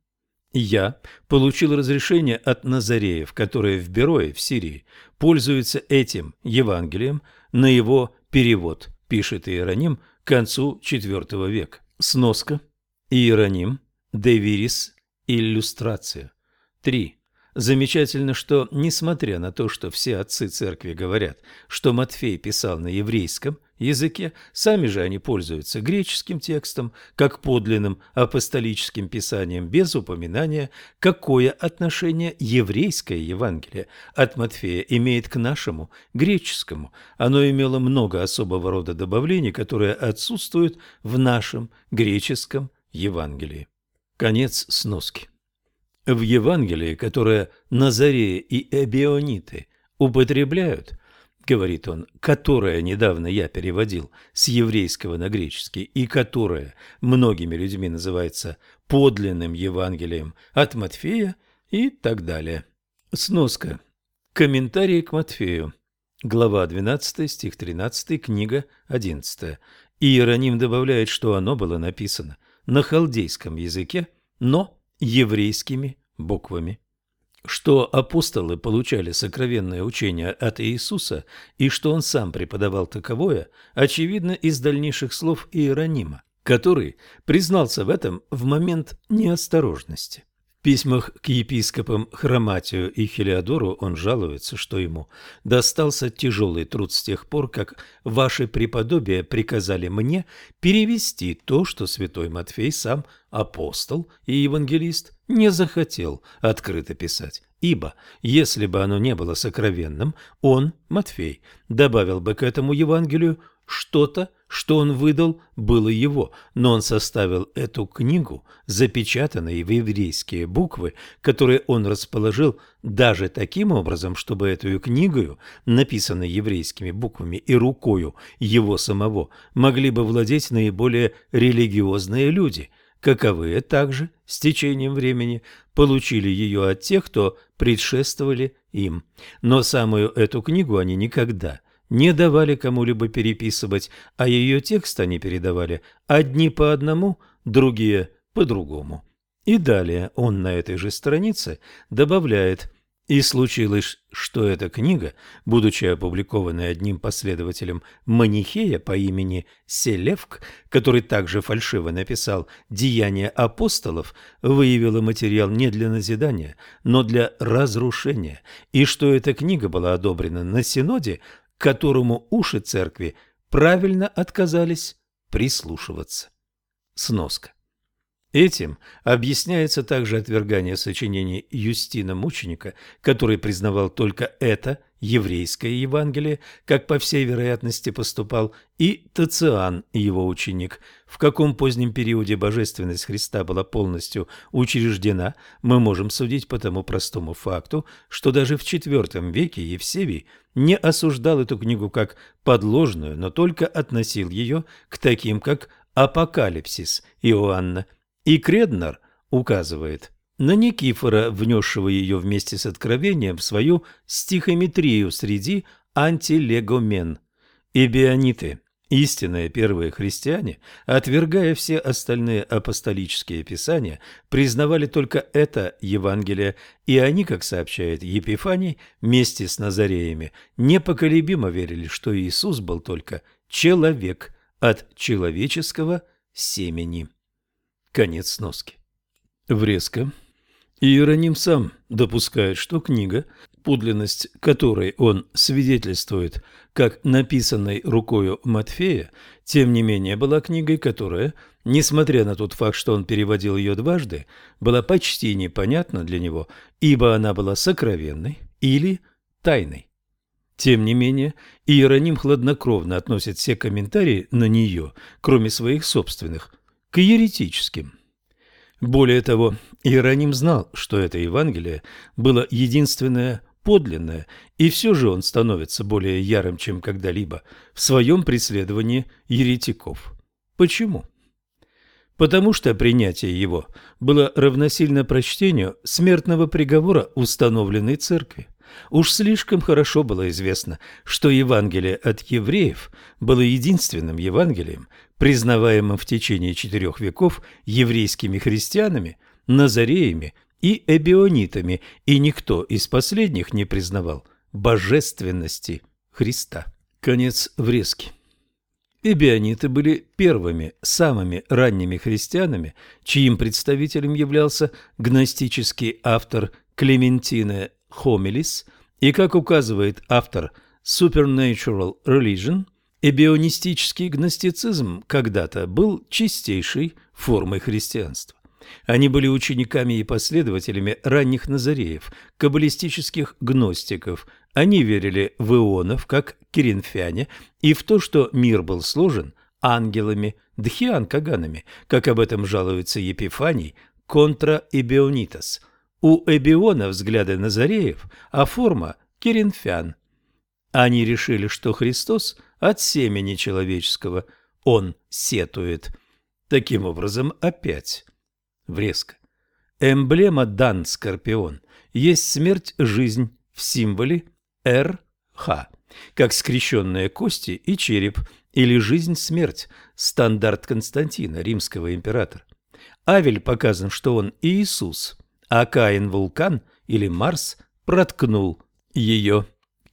Я получил разрешение от Назареев, которые в Берое в Сирии пользуются этим Евангелием на его перевод, пишет Иероним к концу IV века. Сноска. Иероним. Девирис. Иллюстрация. 3. Замечательно, что, несмотря на то, что все отцы церкви говорят, что Матфей писал на еврейском языке, сами же они пользуются греческим текстом, как подлинным апостолическим писанием, без упоминания, какое отношение еврейское Евангелие от Матфея имеет к нашему греческому. Оно имело много особого рода добавлений, которые отсутствуют в нашем греческом Евангелии. Конец сноски. В Евангелии, которое Назареи и Эбиониты употребляют, говорит он, которое недавно я переводил с еврейского на греческий и которое многими людьми называется подлинным Евангелием от Матфея и так далее. Сноска. Комментарии к Матфею. Глава 12, стих 13, книга 11. Иероним добавляет, что оно было написано на халдейском языке, но еврейскими буквами. Что апостолы получали сокровенное учение от Иисуса и что он сам преподавал таковое, очевидно из дальнейших слов Иеронима, который признался в этом в момент неосторожности. Письмах к епископам Хроматию и Хелиодору он жалуется, что ему достался тяжелый труд с тех пор, как ваши преподобия приказали мне перевести то, что святой Матфей сам апостол и евангелист не захотел открыто писать. Ибо, если бы оно не было сокровенным, он, Матфей, добавил бы к этому Евангелию что-то, что он выдал, было его, но он составил эту книгу, запечатанной в еврейские буквы, которые он расположил даже таким образом, чтобы эту книгою, написанной еврейскими буквами и рукою его самого, могли бы владеть наиболее религиозные люди, каковые также с течением времени получили ее от тех, кто предшествовали им. Но самую эту книгу они никогда не давали кому-либо переписывать, а ее текст они передавали одни по одному, другие по другому. И далее он на этой же странице добавляет и случилось, что эта книга, будучи опубликованной одним последователем Манихея по имени Селевк, который также фальшиво написал «Деяния апостолов», выявила материал не для назидания, но для разрушения, и что эта книга была одобрена на Синоде к которому уши церкви правильно отказались прислушиваться. Сноска. Этим объясняется также отвергание сочинений Юстина Мученика, который признавал только это еврейское Евангелие, как по всей вероятности поступал и Тациан, его ученик. В каком позднем периоде божественность Христа была полностью учреждена, мы можем судить по тому простому факту, что даже в IV веке Евсевий не осуждал эту книгу как подложную, но только относил ее к таким, как Апокалипсис Иоанна и Креднер указывает на Никифора, внесшего ее вместе с откровением в свою стихометрию среди антилегомен. И биониты, истинные первые христиане, отвергая все остальные апостолические писания, признавали только это Евангелие, и они, как сообщает Епифаний, вместе с Назареями, непоколебимо верили, что Иисус был только человек от человеческого семени. Конец сноски. Врезко. Иероним сам допускает, что книга, подлинность которой он свидетельствует как написанной рукою Матфея, тем не менее была книгой, которая, несмотря на тот факт, что он переводил ее дважды, была почти непонятна для него, ибо она была сокровенной или тайной. Тем не менее, Иероним хладнокровно относит все комментарии на нее, кроме своих собственных, к еретическим. Более того, Иероним знал, что это Евангелие было единственное подлинное, и все же он становится более ярым, чем когда-либо, в своем преследовании еретиков. Почему? Потому что принятие его было равносильно прочтению смертного приговора установленной церкви. Уж слишком хорошо было известно, что Евангелие от евреев было единственным Евангелием, признаваемым в течение четырех веков еврейскими христианами, назареями и эбионитами, и никто из последних не признавал божественности Христа. Конец врезки. Эбиониты были первыми, самыми ранними христианами, чьим представителем являлся гностический автор Клементина Хомелис, и, как указывает автор Supernatural Religion, эбионистический гностицизм когда-то был чистейшей формой христианства. Они были учениками и последователями ранних назареев, каббалистических гностиков. Они верили в ионов, как киринфяне, и в то, что мир был сложен ангелами, дхиан-каганами, как об этом жалуется Епифаний, контра Эбионитас – у Эбиона взгляды Назареев, а форма – Керенфян. Они решили, что Христос от семени человеческого, он сетует. Таким образом, опять врезка. Эмблема Дан Скорпион есть смерть-жизнь в символе РХ, как скрещенные кости и череп, или жизнь-смерть, стандарт Константина, римского императора. Авель показан, что он Иисус – а Каин вулкан или Марс проткнул ее.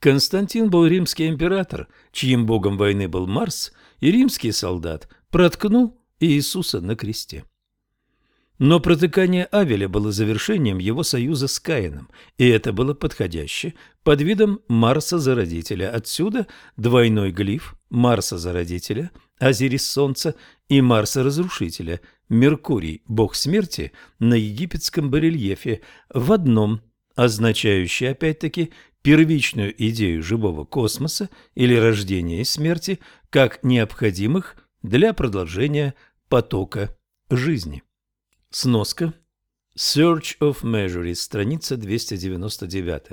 Константин был римский император, чьим богом войны был Марс, и римский солдат проткнул Иисуса на кресте. Но протыкание Авеля было завершением его союза с Каином, и это было подходяще под видом Марса-зародителя. Отсюда двойной глиф Марса-зародителя, Азирис Солнца и Марса-разрушителя, Меркурий, бог смерти, на египетском барельефе в одном, означающий опять-таки первичную идею живого космоса или рождения и смерти как необходимых для продолжения потока жизни. Сноска. Search of Measures, страница 299.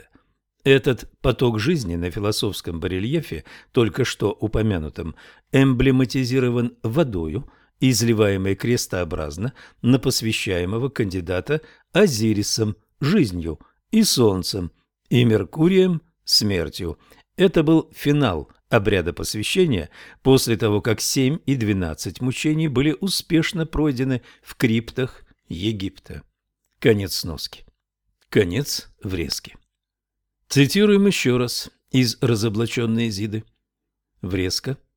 Этот поток жизни на философском барельефе, только что упомянутом, эмблематизирован водою, изливаемой крестообразно на посвящаемого кандидата Азирисом, жизнью, и Солнцем, и Меркурием, смертью. Это был финал обряда посвящения после того, как семь и двенадцать мучений были успешно пройдены в криптах Египта. Конец сноски. Конец врезки. Цитируем еще раз из «Разоблаченной Изиды». Врезка –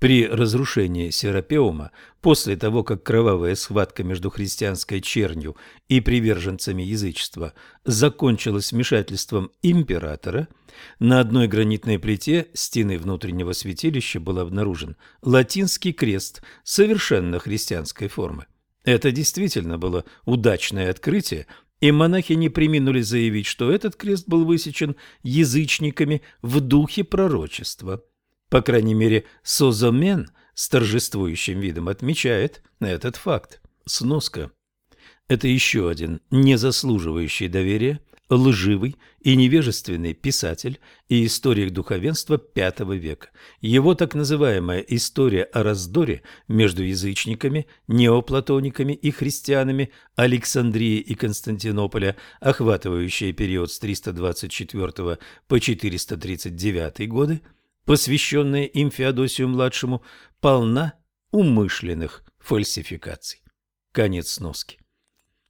при разрушении Серапеума, после того, как кровавая схватка между христианской чернью и приверженцами язычества закончилась вмешательством императора, на одной гранитной плите стены внутреннего святилища был обнаружен латинский крест совершенно христианской формы. Это действительно было удачное открытие, и монахи не приминули заявить, что этот крест был высечен язычниками в духе пророчества. По крайней мере, Созомен с торжествующим видом отмечает этот факт. Сноска. Это еще один незаслуживающий доверия, лживый и невежественный писатель и историк духовенства V века. Его так называемая «История о раздоре» между язычниками, неоплатониками и христианами Александрии и Константинополя, охватывающая период с 324 по 439 годы, посвященная им Феодосию-младшему, полна умышленных фальсификаций. Конец сноски.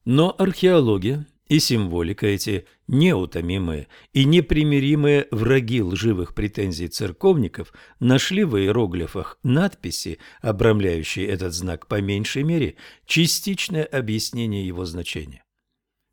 Но археология и символика, эти неутомимые и непримиримые враги лживых претензий церковников, нашли в иероглифах надписи, обрамляющие этот знак по меньшей мере, частичное объяснение его значения.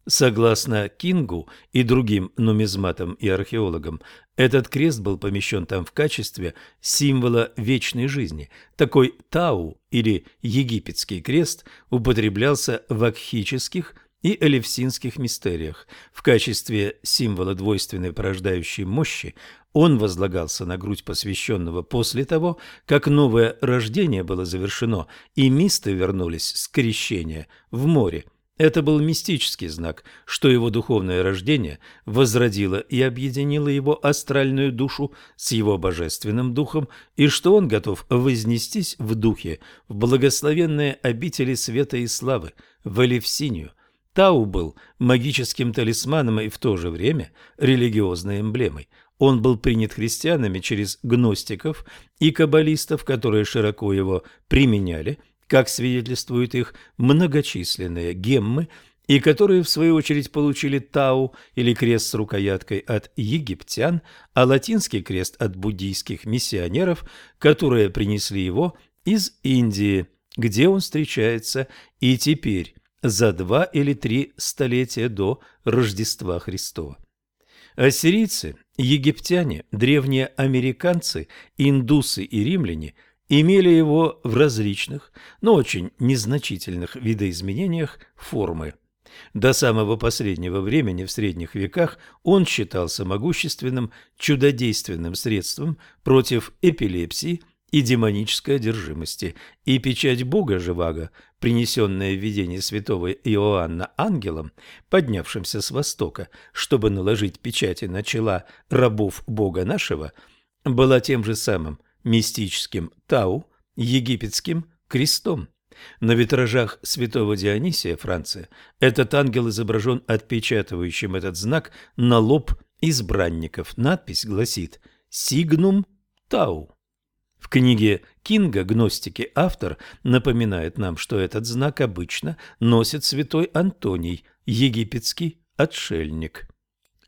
Согласно Кингу и другим нумизматам и археологам, этот крест был помещен там в качестве символа вечной жизни. Такой тау или египетский крест употреблялся в акхических и элевсинских мистериях. В качестве символа двойственной порождающей мощи он возлагался на грудь посвященного после того, как новое рождение было завершено и мисты вернулись с крещения в море. Это был мистический знак, что его духовное рождение возродило и объединило его астральную душу с его божественным духом, и что он готов вознестись в духе в благословенные обители света и славы, в Элевсинию. Тау был магическим талисманом и в то же время религиозной эмблемой. Он был принят христианами через гностиков и каббалистов, которые широко его применяли – как свидетельствуют их многочисленные геммы, и которые, в свою очередь, получили тау или крест с рукояткой от египтян, а латинский крест от буддийских миссионеров, которые принесли его из Индии, где он встречается и теперь, за два или три столетия до Рождества Христова. Ассирийцы, египтяне, древние американцы, индусы и римляне – имели его в различных, но очень незначительных видоизменениях формы. До самого последнего времени в средних веках он считался могущественным чудодейственным средством против эпилепсии и демонической одержимости, и печать Бога Живаго, принесенная в видении святого Иоанна ангелом, поднявшимся с востока, чтобы наложить печати на чела рабов Бога нашего, была тем же самым мистическим Тау, египетским крестом. На витражах святого Дионисия, Франция, этот ангел изображен отпечатывающим этот знак на лоб избранников. Надпись гласит «Сигнум Тау». В книге Кинга «Гностики» автор напоминает нам, что этот знак обычно носит святой Антоний, египетский отшельник.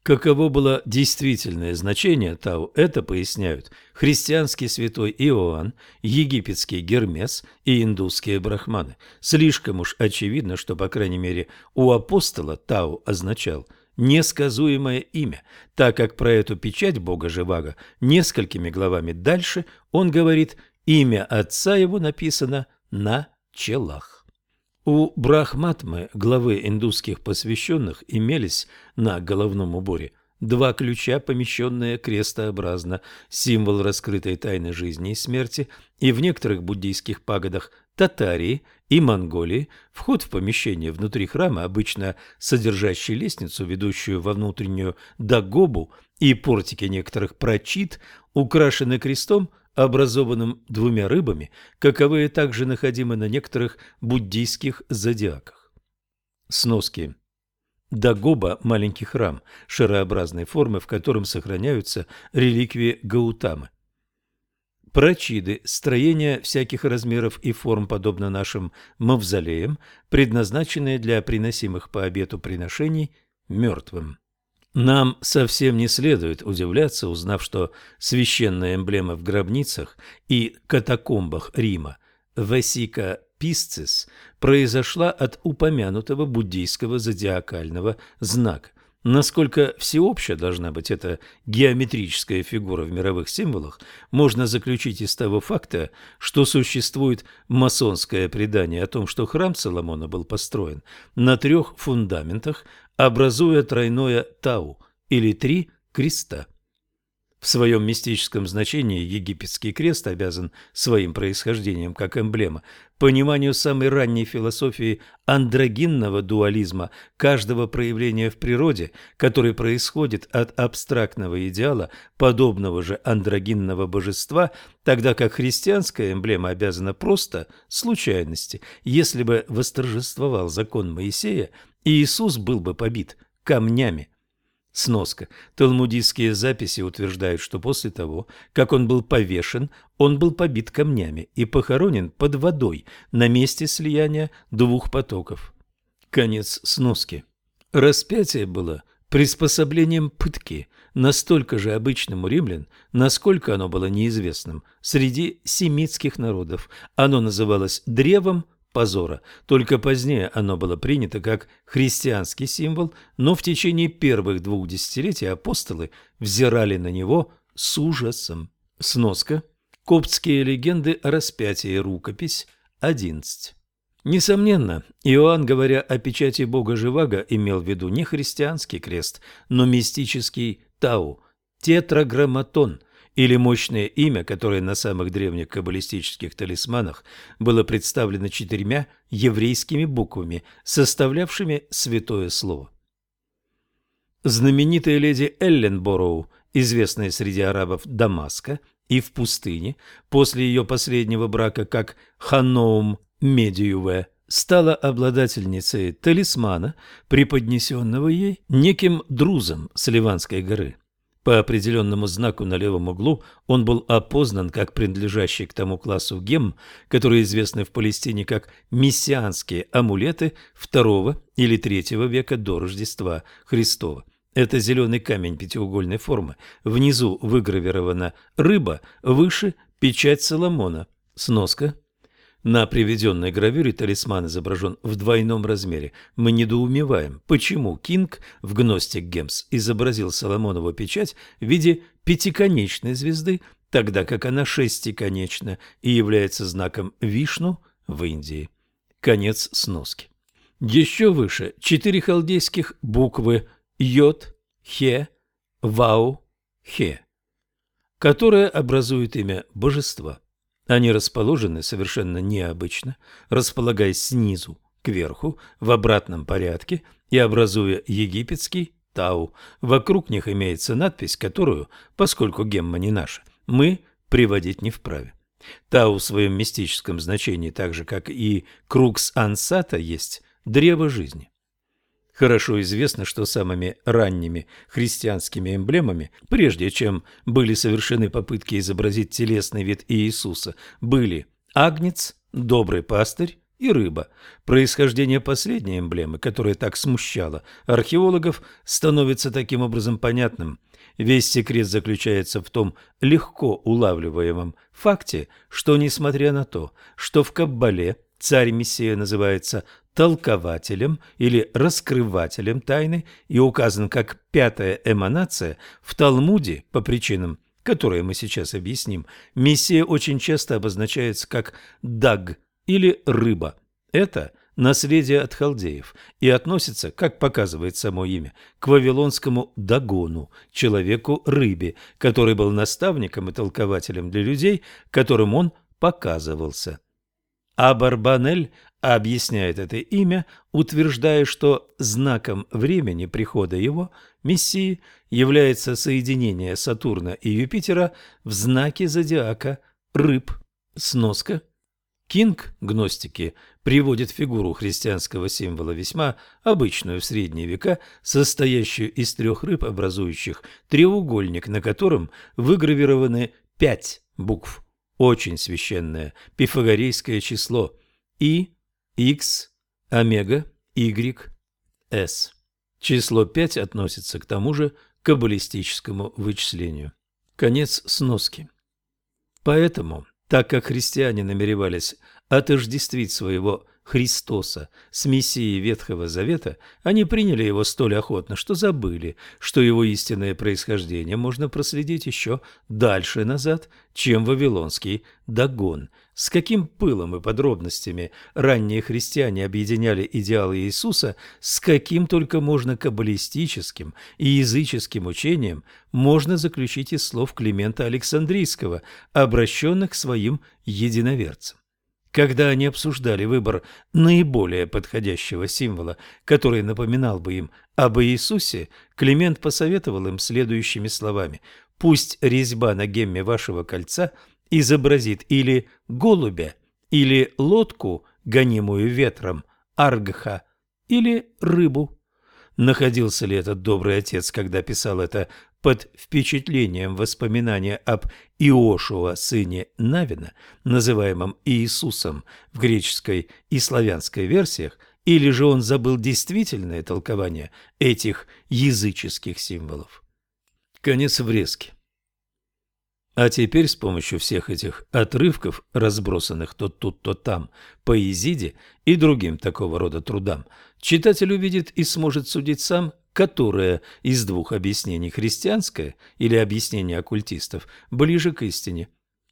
Каково было действительное значение Тау, это поясняют христианский святой Иоанн, египетский Гермес и индусские брахманы. Слишком уж очевидно, что, по крайней мере, у апостола Тау означал несказуемое имя, так как про эту печать бога Живаго несколькими главами дальше он говорит «имя отца его написано на челах». У Брахматмы, главы индусских посвященных, имелись на головном уборе два ключа, помещенные крестообразно, символ раскрытой тайны жизни и смерти, и в некоторых буддийских пагодах Татарии и Монголии. Вход в помещение внутри храма, обычно содержащий лестницу, ведущую во внутреннюю Дагобу, и портики некоторых прочит, украшены крестом, образованным двумя рыбами, каковые также находимы на некоторых буддийских зодиаках. Сноски. Дагоба – маленький храм шарообразной формы, в котором сохраняются реликвии Гаутамы. Прачиды – строения всяких размеров и форм, подобно нашим мавзолеям, предназначенные для приносимых по обету приношений мертвым. Нам совсем не следует удивляться, узнав, что священная эмблема в гробницах и катакомбах Рима Весика Писцис произошла от упомянутого буддийского зодиакального знака. Насколько всеобщая должна быть эта геометрическая фигура в мировых символах, можно заключить из того факта, что существует масонское предание о том, что храм Соломона был построен на трех фундаментах, образуя тройное тау или три креста. В своем мистическом значении египетский крест обязан своим происхождением как эмблема пониманию самой ранней философии андрогинного дуализма каждого проявления в природе, который происходит от абстрактного идеала подобного же андрогинного божества, тогда как христианская эмблема обязана просто случайности. Если бы восторжествовал закон Моисея, Иисус был бы побит камнями. Сноска. Талмудистские записи утверждают, что после того, как он был повешен, он был побит камнями и похоронен под водой на месте слияния двух потоков. Конец сноски. Распятие было приспособлением пытки, настолько же обычным у римлян, насколько оно было неизвестным среди семитских народов. Оно называлось древом позора. Только позднее оно было принято как христианский символ, но в течение первых двух десятилетий апостолы взирали на него с ужасом. Сноска. Коптские легенды о распятии. Рукопись. 11. Несомненно, Иоанн, говоря о печати Бога Живаго, имел в виду не христианский крест, но мистический Тау, тетраграмматон – или мощное имя, которое на самых древних каббалистических талисманах было представлено четырьмя еврейскими буквами, составлявшими святое слово. Знаменитая леди Элленбороу, известная среди арабов Дамаска и в пустыне, после ее последнего брака как Ханоум Медиюве, стала обладательницей талисмана, преподнесенного ей неким друзом с Ливанской горы. По определенному знаку на левом углу он был опознан как принадлежащий к тому классу гем, которые известны в Палестине как мессианские амулеты второго или третьего века до Рождества Христова. Это зеленый камень пятиугольной формы. Внизу выгравирована рыба, выше – печать Соломона. Сноска на приведенной гравюре талисман изображен в двойном размере. Мы недоумеваем, почему Кинг в «Гностик Гемс» изобразил Соломонову печать в виде пятиконечной звезды, тогда как она шестиконечна и является знаком Вишну в Индии. Конец сноски. Еще выше четыре халдейских буквы Йод, Хе, Вау, Хе, которые образуют имя божества. Они расположены совершенно необычно, располагаясь снизу кверху в обратном порядке и образуя египетский тау. Вокруг них имеется надпись, которую, поскольку гемма не наша, мы приводить не вправе. Тау в своем мистическом значении, так же как и крукс ансата, есть древо жизни. Хорошо известно, что самыми ранними христианскими эмблемами, прежде чем были совершены попытки изобразить телесный вид Иисуса, были агнец, добрый пастырь, и рыба. Происхождение последней эмблемы, которая так смущала археологов, становится таким образом понятным. Весь секрет заключается в том легко улавливаемом факте, что, несмотря на то, что в Каббале царь-мессия называется толкователем или раскрывателем тайны и указан как пятая эманация, в Талмуде, по причинам, которые мы сейчас объясним, мессия очень часто обозначается как «даг» или «рыба». Это наследие от халдеев и относится, как показывает само имя, к вавилонскому Дагону, человеку-рыбе, который был наставником и толкователем для людей, которым он показывался. А Барбанель объясняет это имя, утверждая, что знаком времени прихода его, Мессии, является соединение Сатурна и Юпитера в знаке зодиака рыб. Сноска. Кинг, гностики, приводит фигуру христианского символа весьма обычную в средние века, состоящую из трех рыб, образующих треугольник, на котором выгравированы пять букв очень священное пифагорейское число и, x, омега, y, s. Число 5 относится к тому же каббалистическому вычислению. Конец сноски. Поэтому, так как христиане намеревались отождествить своего Христоса с Мессией Ветхого Завета, они приняли его столь охотно, что забыли, что его истинное происхождение можно проследить еще дальше назад, чем вавилонский Дагон. С каким пылом и подробностями ранние христиане объединяли идеалы Иисуса, с каким только можно каббалистическим и языческим учением можно заключить из слов Климента Александрийского, обращенных к своим единоверцам. Когда они обсуждали выбор наиболее подходящего символа, который напоминал бы им об Иисусе, Климент посоветовал им следующими словами «Пусть резьба на гемме вашего кольца изобразит или голубя, или лодку, гонимую ветром, аргха, или рыбу». Находился ли этот добрый отец, когда писал это под впечатлением воспоминания об Иошуа, сыне Навина, называемом Иисусом в греческой и славянской версиях, или же он забыл действительное толкование этих языческих символов? Конец врезки. А теперь с помощью всех этих отрывков, разбросанных то тут, то там, по Изиде и другим такого рода трудам, читатель увидит и сможет судить сам, которое из двух объяснений христианское или объяснение оккультистов ближе к истине.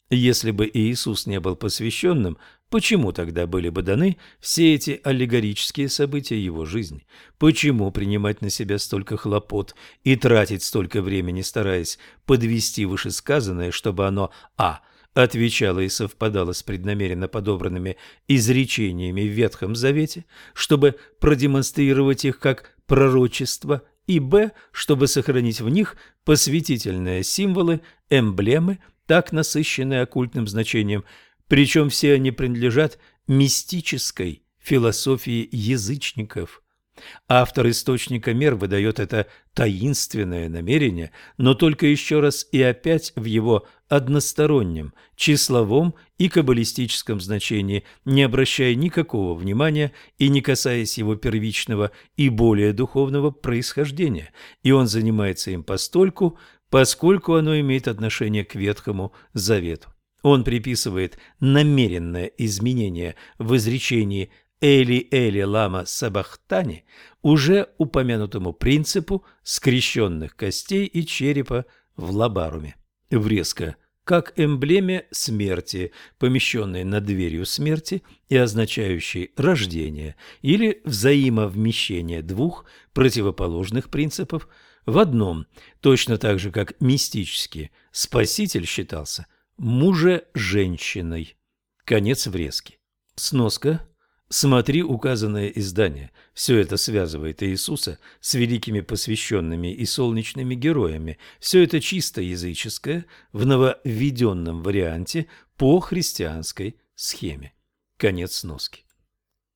Если бы Иисус не был посвященным, почему тогда были бы даны все эти аллегорические события его жизни? Почему принимать на себя столько хлопот и тратить столько времени, стараясь подвести вышесказанное, чтобы оно а – отвечало и совпадало с преднамеренно подобранными изречениями в Ветхом Завете, чтобы продемонстрировать их как пророчество, и б, чтобы сохранить в них посвятительные символы, эмблемы, так насыщенные оккультным значением, причем все они принадлежат мистической философии язычников – Автор источника мер выдает это таинственное намерение, но только еще раз и опять в его одностороннем, числовом и каббалистическом значении, не обращая никакого внимания и не касаясь его первичного и более духовного происхождения, и он занимается им постольку, поскольку оно имеет отношение к Ветхому Завету. Он приписывает намеренное изменение в изречении Эли-Эли Лама Сабахтани уже упомянутому принципу скрещенных костей и черепа в лабаруме. Врезка как эмблеме смерти, помещенной над дверью смерти и означающей рождение или взаимовмещение двух противоположных принципов в одном, точно так же, как мистически спаситель считался муже-женщиной. Конец врезки. Сноска Смотри указанное издание. Все это связывает Иисуса с великими посвященными и солнечными героями. Все это чисто языческое в нововведенном варианте по христианской схеме. Конец сноски.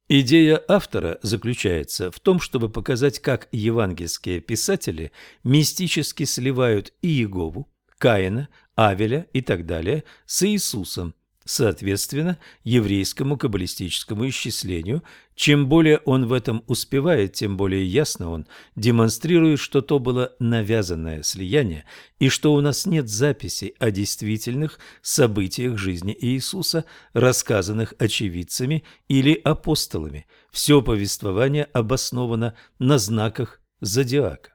Идея автора заключается в том, чтобы показать, как евангельские писатели мистически сливают и Иегову, Каина, Авеля и так далее с Иисусом, соответственно еврейскому каббалистическому исчислению. Чем более он в этом успевает, тем более ясно он демонстрирует, что то было навязанное слияние и что у нас нет записей о действительных событиях жизни Иисуса, рассказанных очевидцами или апостолами. Все повествование обосновано на знаках зодиака.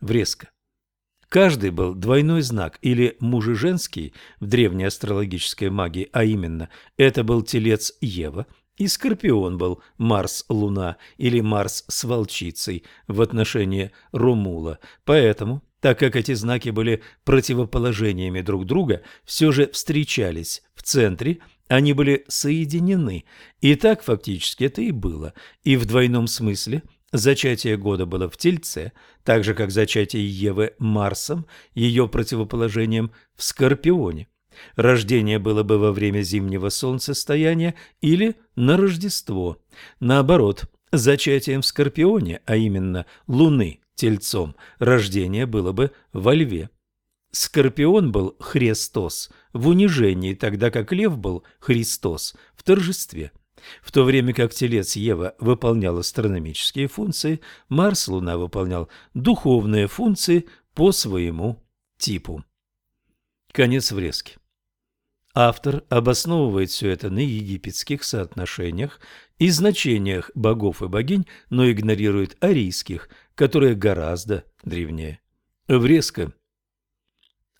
Врезка. Каждый был двойной знак или мужи-женский в древней астрологической магии, а именно это был телец Ева, и Скорпион был Марс-Луна или Марс с волчицей в отношении Ромула. Поэтому, так как эти знаки были противоположениями друг друга, все же встречались в центре, они были соединены. И так фактически это и было. И в двойном смысле – Зачатие года было в Тельце, так же, как зачатие Евы Марсом, ее противоположением в Скорпионе. Рождение было бы во время зимнего солнцестояния или на Рождество. Наоборот, зачатием в Скорпионе, а именно Луны Тельцом, рождение было бы во Льве. Скорпион был Христос в унижении, тогда как Лев был Христос в торжестве. В то время как Телец Ева выполнял астрономические функции, Марс Луна выполнял духовные функции по своему типу. Конец врезки. Автор обосновывает все это на египетских соотношениях и значениях богов и богинь, но игнорирует арийских, которые гораздо древнее. Врезка.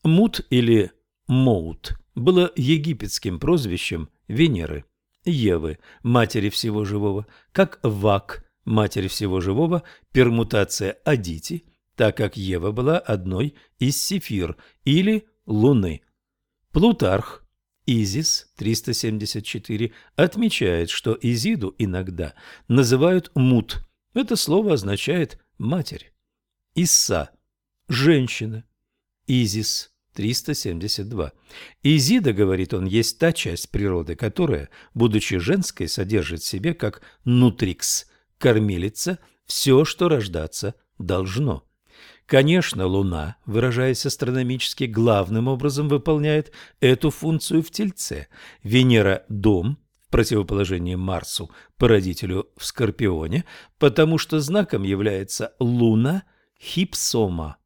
Мут или Моут было египетским прозвищем Венеры. Евы, матери всего живого, как Вак, матери всего живого, пермутация Адити, так как Ева была одной из Сефир или Луны. Плутарх, Изис 374, отмечает, что Изиду иногда называют Мут. Это слово означает «матерь». Исса – женщина. Изис 372. Изида, говорит он, есть та часть природы, которая, будучи женской, содержит в себе как нутрикс, кормилица, все, что рождаться должно. Конечно, Луна, выражаясь астрономически, главным образом выполняет эту функцию в Тельце. Венера – дом, в противоположении Марсу, породителю в Скорпионе, потому что знаком является Луна – Хипсома.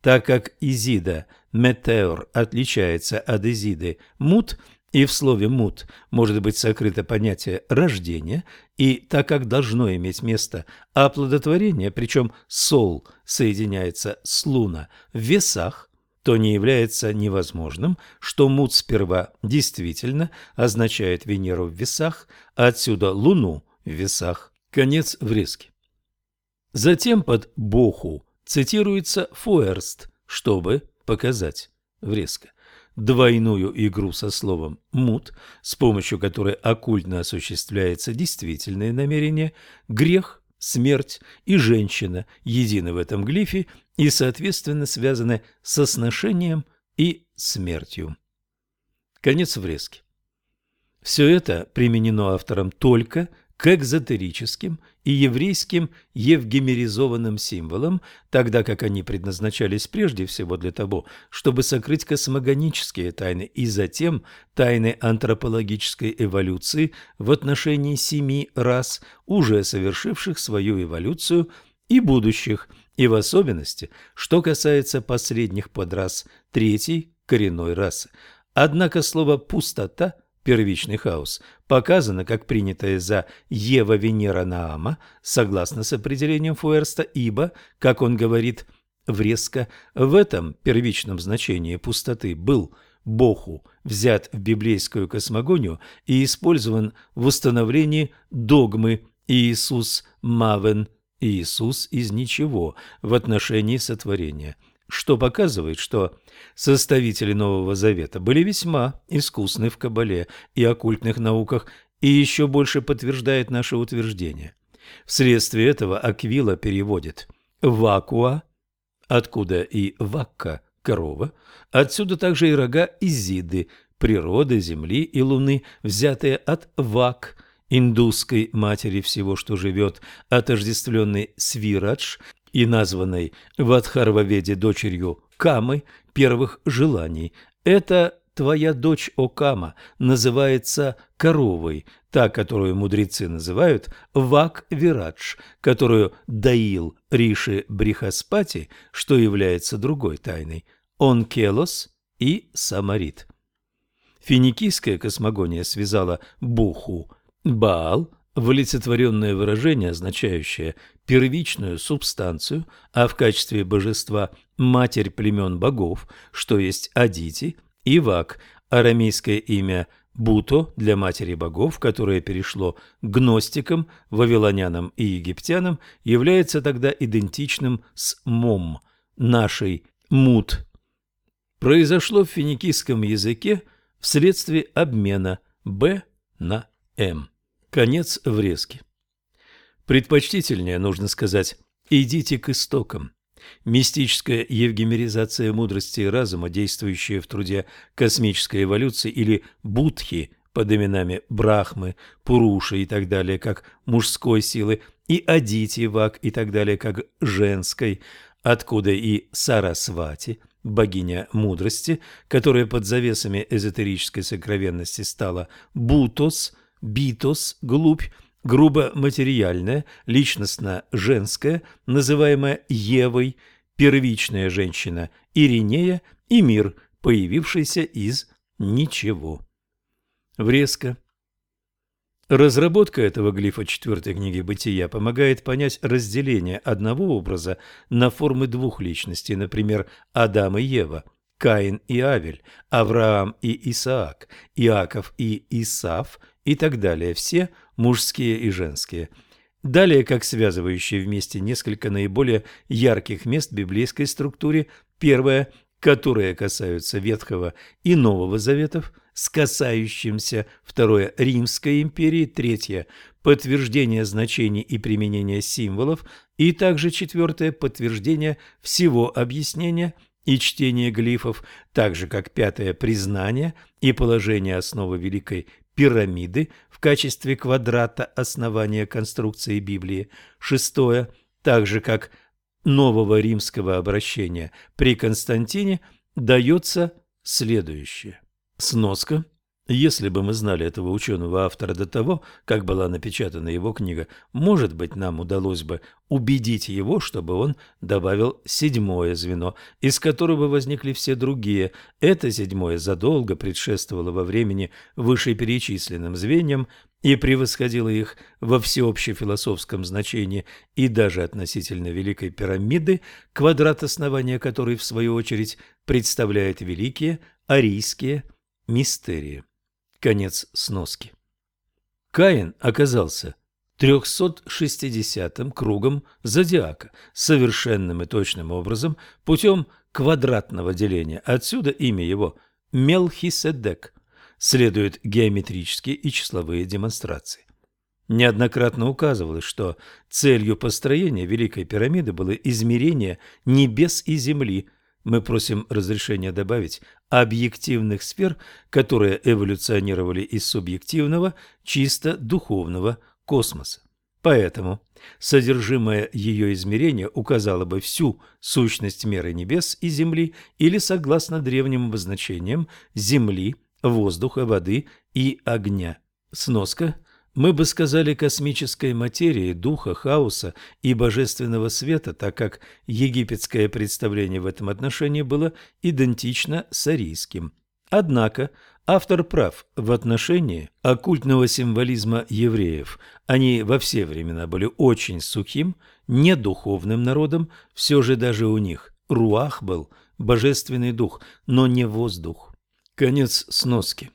Так как Изида – метеор отличается от изиды мут, и в слове «мут» может быть сокрыто понятие «рождения», и так как должно иметь место оплодотворение, причем «сол» соединяется с «луна» в весах, то не является невозможным, что мут сперва действительно означает Венеру в весах, а отсюда Луну в весах. Конец врезки. Затем под «боху» цитируется Фуэрст, чтобы показать врезко двойную игру со словом «мут», с помощью которой оккультно осуществляется действительное намерение, грех, смерть и женщина едины в этом глифе и, соответственно, связаны со сношением и смертью. Конец врезки. Все это применено автором только к экзотерическим и еврейским евгемеризованным символам, тогда как они предназначались прежде всего для того, чтобы сокрыть космогонические тайны и затем тайны антропологической эволюции в отношении семи рас, уже совершивших свою эволюцию, и будущих, и в особенности, что касается последних подрас третьей коренной расы. Однако слово «пустота» первичный хаос, показано как принятое за Ева Венера Наама, согласно с определением Фуэрста, ибо, как он говорит врезко, в этом первичном значении пустоты был Боху взят в библейскую космогонию и использован в установлении догмы Иисус Мавен, Иисус из ничего в отношении сотворения – что показывает, что составители Нового Завета были весьма искусны в кабале и оккультных науках и еще больше подтверждает наше утверждение. Вследствие этого Аквила переводит «вакуа», откуда и «вакка» – корова, отсюда также и рога Изиды, природы, земли и луны, взятые от «вак», индусской матери всего, что живет, отождествленной с Вирадж и названной в Адхарваведе дочерью Камы первых желаний. Это твоя дочь Окама называется коровой, та, которую мудрецы называют Вак-Вирадж, которую доил Риши Брихаспати, что является другой тайной, Онкелос и Самарит. Финикийская космогония связала Буху, Баал, в олицетворенное выражение, означающее первичную субстанцию, а в качестве божества – матерь племен богов, что есть Адити, Вак, арамейское имя Буто для матери богов, которое перешло гностикам, вавилонянам и египтянам, является тогда идентичным с Мом, нашей Мут. Произошло в финикийском языке вследствие обмена Б на М. Конец врезки. Предпочтительнее, нужно сказать, идите к истокам. Мистическая евгемеризация мудрости и разума, действующая в труде космической эволюции или будхи под именами Брахмы, Пуруши и так далее, как мужской силы, и Адити, Вак и так далее, как женской, откуда и Сарасвати, богиня мудрости, которая под завесами эзотерической сокровенности стала Бутос, Битос, глубь, грубо материальная, личностно-женская, называемая Евой, первичная женщина Иринея и мир, появившийся из ничего. Врезка. Разработка этого глифа четвертой книги «Бытия» помогает понять разделение одного образа на формы двух личностей, например, Адам и Ева, Каин и Авель, Авраам и Исаак, Иаков и Исав и так далее, все мужские и женские. Далее, как связывающие вместе несколько наиболее ярких мест библейской структуре, первое, которые касаются Ветхого и Нового Заветов, с касающимся, второе, Римской империи, третье, подтверждение значений и применения символов, и также четвертое, подтверждение всего объяснения и чтение глифов, так же как пятое, признание и положение основы Великой пирамиды в качестве квадрата основания конструкции Библии. Шестое, так же как нового римского обращения при Константине, дается следующее. Сноска если бы мы знали этого ученого-автора до того, как была напечатана его книга, может быть, нам удалось бы убедить его, чтобы он добавил седьмое звено, из которого возникли все другие. Это седьмое задолго предшествовало во времени вышеперечисленным звеньям и превосходило их во всеобщефилософском значении и даже относительно Великой пирамиды, квадрат основания которой, в свою очередь, представляет великие арийские мистерии. Конец сноски. Каин оказался 360-м кругом зодиака, совершенным и точным образом, путем квадратного деления. Отсюда имя его Мелхиседек. Следуют геометрические и числовые демонстрации. Неоднократно указывалось, что целью построения Великой пирамиды было измерение небес и земли – мы просим разрешения добавить объективных сфер, которые эволюционировали из субъективного, чисто духовного космоса. Поэтому содержимое ее измерения указало бы всю сущность меры небес и земли или, согласно древним обозначениям, земли, воздуха, воды и огня. Сноска – мы бы сказали космической материи, духа, хаоса и божественного света, так как египетское представление в этом отношении было идентично с арийским. Однако автор прав в отношении оккультного символизма евреев. Они во все времена были очень сухим, недуховным народом, все же даже у них руах был божественный дух, но не воздух. Конец сноски.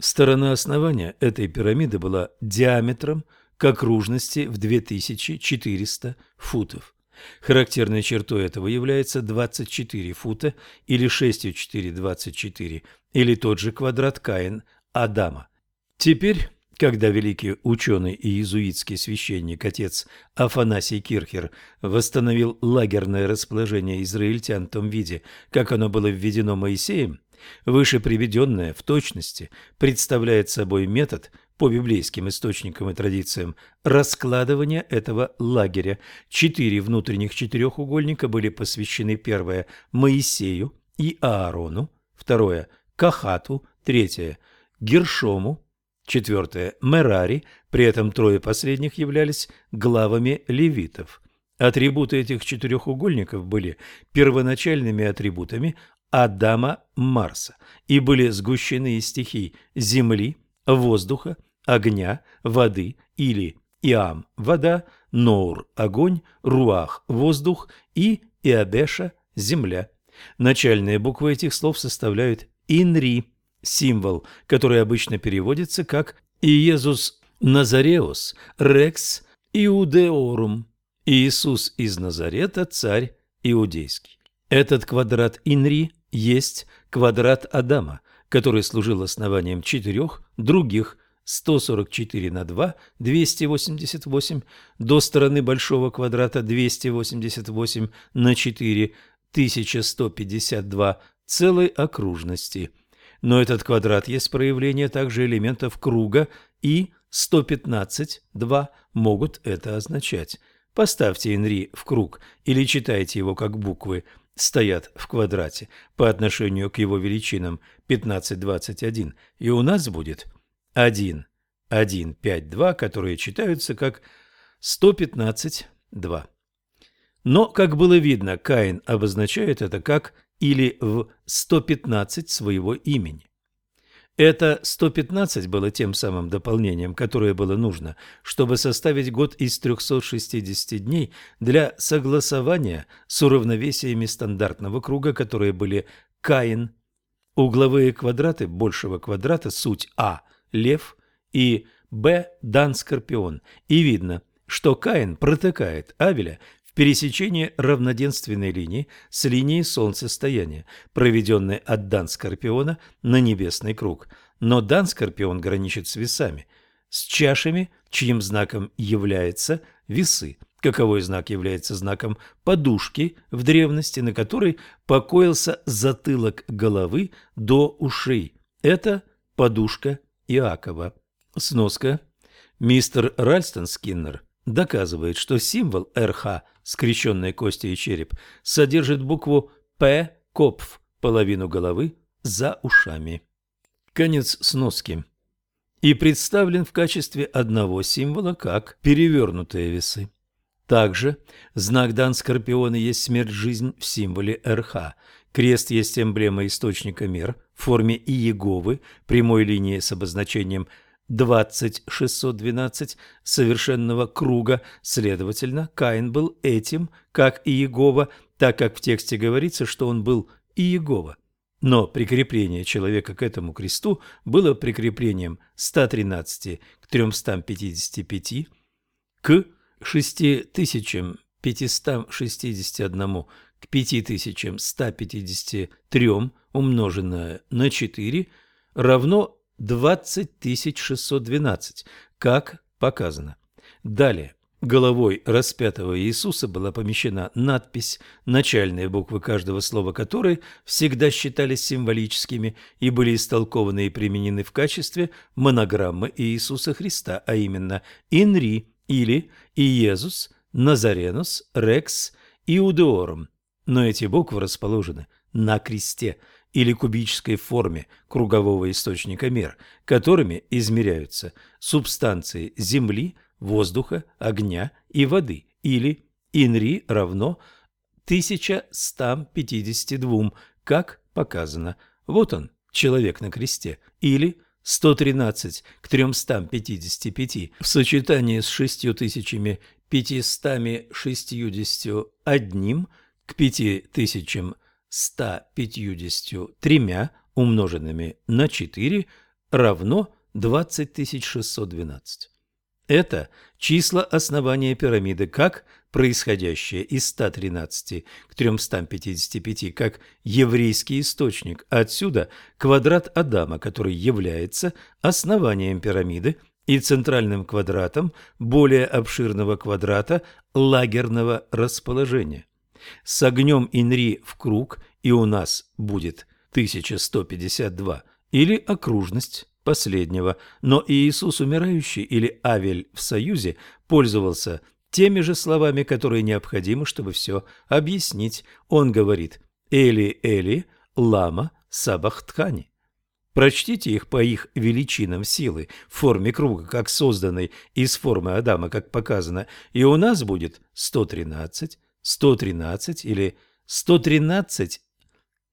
Сторона основания этой пирамиды была диаметром к окружности в 2400 футов. Характерной чертой этого является 24 фута или 6,424 или тот же квадрат Каин Адама. Теперь, когда великий ученый и иезуитский священник отец Афанасий Кирхер восстановил лагерное расположение израильтян в том виде, как оно было введено Моисеем, Выше приведенное в точности представляет собой метод по библейским источникам и традициям раскладывания этого лагеря. Четыре внутренних четырехугольника были посвящены первое – Моисею и Аарону, второе – Кахату, третье – Гершому, четвертое – Мерари, при этом трое последних являлись главами левитов. Атрибуты этих четырехугольников были первоначальными атрибутами Адама Марса и были сгущены из стихий земли, воздуха, огня, воды или Иам – вода, Ноур – огонь, Руах – воздух и Иабеша – земля. Начальные буквы этих слов составляют Инри – символ, который обычно переводится как Иезус Назареус Рекс Иудеорум – Иисус из Назарета – царь иудейский. Этот квадрат Инри есть квадрат Адама, который служил основанием четырех других 144 на 2 – 288, до стороны большого квадрата 288 на 4 – 1152 целой окружности. Но этот квадрат есть проявление также элементов круга и 115, 2 могут это означать. Поставьте Энри в круг или читайте его как буквы стоят в квадрате по отношению к его величинам 15, 21, и у нас будет 1, 1, 5, 2, которые читаются как 115, 2. Но, как было видно, Каин обозначает это как или в 115 своего имени. Это 115 было тем самым дополнением, которое было нужно, чтобы составить год из 360 дней для согласования с уравновесиями стандартного круга, которые были Каин. Угловые квадраты большего квадрата суть А – лев и Б – дан скорпион. И видно, что Каин протыкает Авеля пересечении равноденственной линии с линией солнцестояния, проведенной от дан скорпиона на небесный круг. Но дан скорпион граничит с весами, с чашами, чьим знаком является весы. Каковой знак является знаком подушки в древности, на которой покоился затылок головы до ушей. Это подушка Иакова. Сноска. Мистер Ральстон Скиннер доказывает, что символ РХ, скрещенные кости и череп, содержит букву П, копф, половину головы за ушами. Конец сноски. И представлен в качестве одного символа как перевернутые весы. Также знак Дан Скорпиона есть смерть-жизнь в символе РХ. Крест есть эмблема источника мер в форме Иеговы, прямой линии с обозначением 20612 совершенного круга. Следовательно, Каин был этим, как и Иегова, так как в тексте говорится, что он был Иегова. Но прикрепление человека к этому кресту было прикреплением 113 к 355, к 6561 к 5153 умноженное на 4 равно 20612, как показано. Далее. Головой распятого Иисуса была помещена надпись, начальные буквы каждого слова которой всегда считались символическими и были истолкованы и применены в качестве монограммы Иисуса Христа, а именно «Инри» или «Иезус», «Назаренус», «Рекс», «Иудеорум». Но эти буквы расположены на кресте – или кубической форме кругового источника мер, которыми измеряются субстанции земли, воздуха, огня и воды, или инри равно 1152, как показано. Вот он, человек на кресте, или 113 к 355 в сочетании с 6561 к 5000 153 умноженными на 4 равно 20612. Это числа основания пирамиды как происходящее из 113 к 355 как еврейский источник. Отсюда квадрат Адама, который является основанием пирамиды и центральным квадратом более обширного квадрата лагерного расположения. С огнем Инри в круг, и у нас будет 1152, или окружность последнего. Но Иисус умирающий или Авель в союзе пользовался теми же словами, которые необходимы, чтобы все объяснить. Он говорит «Эли, Эли, лама, сабахткани». Прочтите их по их величинам силы в форме круга, как созданной из формы Адама, как показано, и у нас будет 113, 113 или 113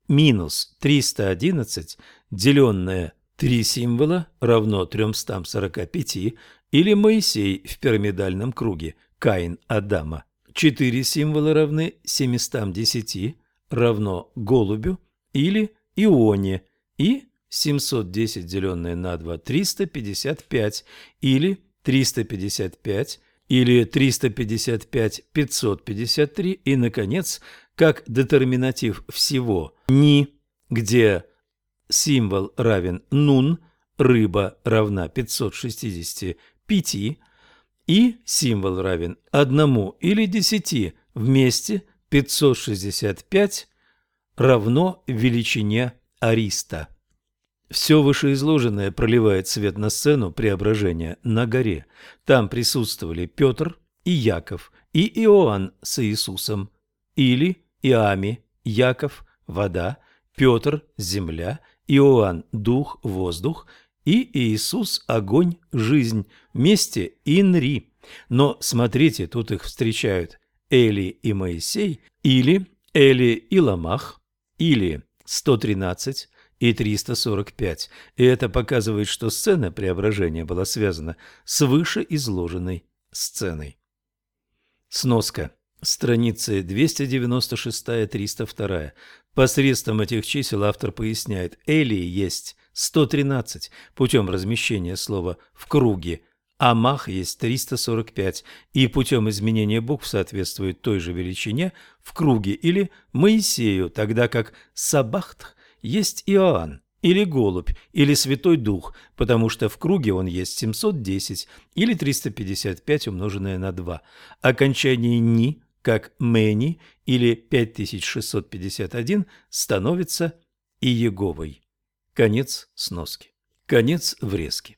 минус 311, деленное 3 символа, равно 345, или Моисей в пирамидальном круге, Каин Адама. 4 символа равны 710, равно голубю, или Ионе, и 710 деленное на 2 – 355, или 355, или 355 – 553, и, наконец, как детерминатив всего «ни», где символ равен «нун», рыба равна 565, и символ равен одному или десяти вместе 565 равно величине ариста. Все вышеизложенное проливает свет на сцену преображения на горе. Там присутствовали Петр и Яков, и Иоанн с Иисусом, или Иами, Яков – вода, Петр – земля, Иоанн – дух, воздух, и Иисус – огонь, жизнь, вместе Инри. Но смотрите, тут их встречают Эли и Моисей, или Эли и Ламах, или 113 и 345. И это показывает, что сцена преображения была связана с вышеизложенной сценой. Сноска. Страницы 296-302. Посредством этих чисел автор поясняет, Элии есть 113 путем размещения слова в круге, а Мах есть 345 и путем изменения букв соответствует той же величине в круге или Моисею, тогда как Сабахт есть Иоанн или голубь, или Святой Дух, потому что в круге он есть 710 или 355 умноженное на 2. Окончание «ни» как Мэни или 5651 становится Иеговой. Конец сноски. Конец врезки.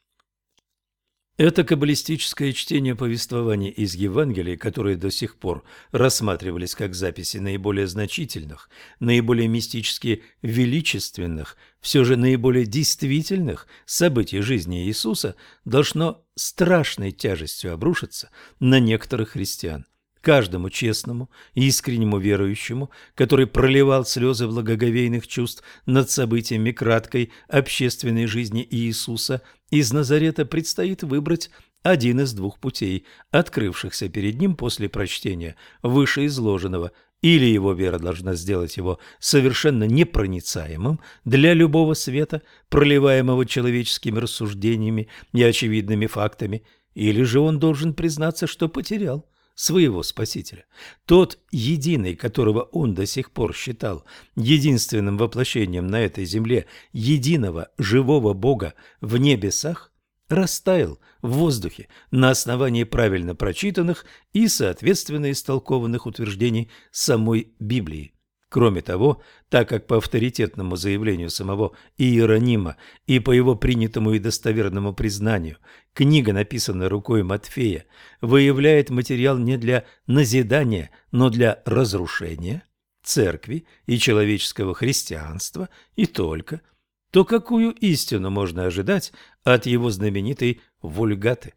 Это каббалистическое чтение повествований из Евангелия, которые до сих пор рассматривались как записи наиболее значительных, наиболее мистически величественных, все же наиболее действительных событий жизни Иисуса, должно страшной тяжестью обрушиться на некоторых христиан каждому честному и искреннему верующему, который проливал слезы благоговейных чувств над событиями краткой общественной жизни Иисуса, из Назарета предстоит выбрать один из двух путей, открывшихся перед ним после прочтения вышеизложенного, или его вера должна сделать его совершенно непроницаемым для любого света, проливаемого человеческими рассуждениями и очевидными фактами, или же он должен признаться, что потерял своего Спасителя. Тот единый, которого он до сих пор считал единственным воплощением на этой земле единого живого Бога в небесах, растаял в воздухе на основании правильно прочитанных и соответственно истолкованных утверждений самой Библии. Кроме того, так как по авторитетному заявлению самого Иеронима и по его принятому и достоверному признанию книга, написанная рукой Матфея, выявляет материал не для назидания, но для разрушения церкви и человеческого христианства и только, то какую истину можно ожидать от его знаменитой вульгаты?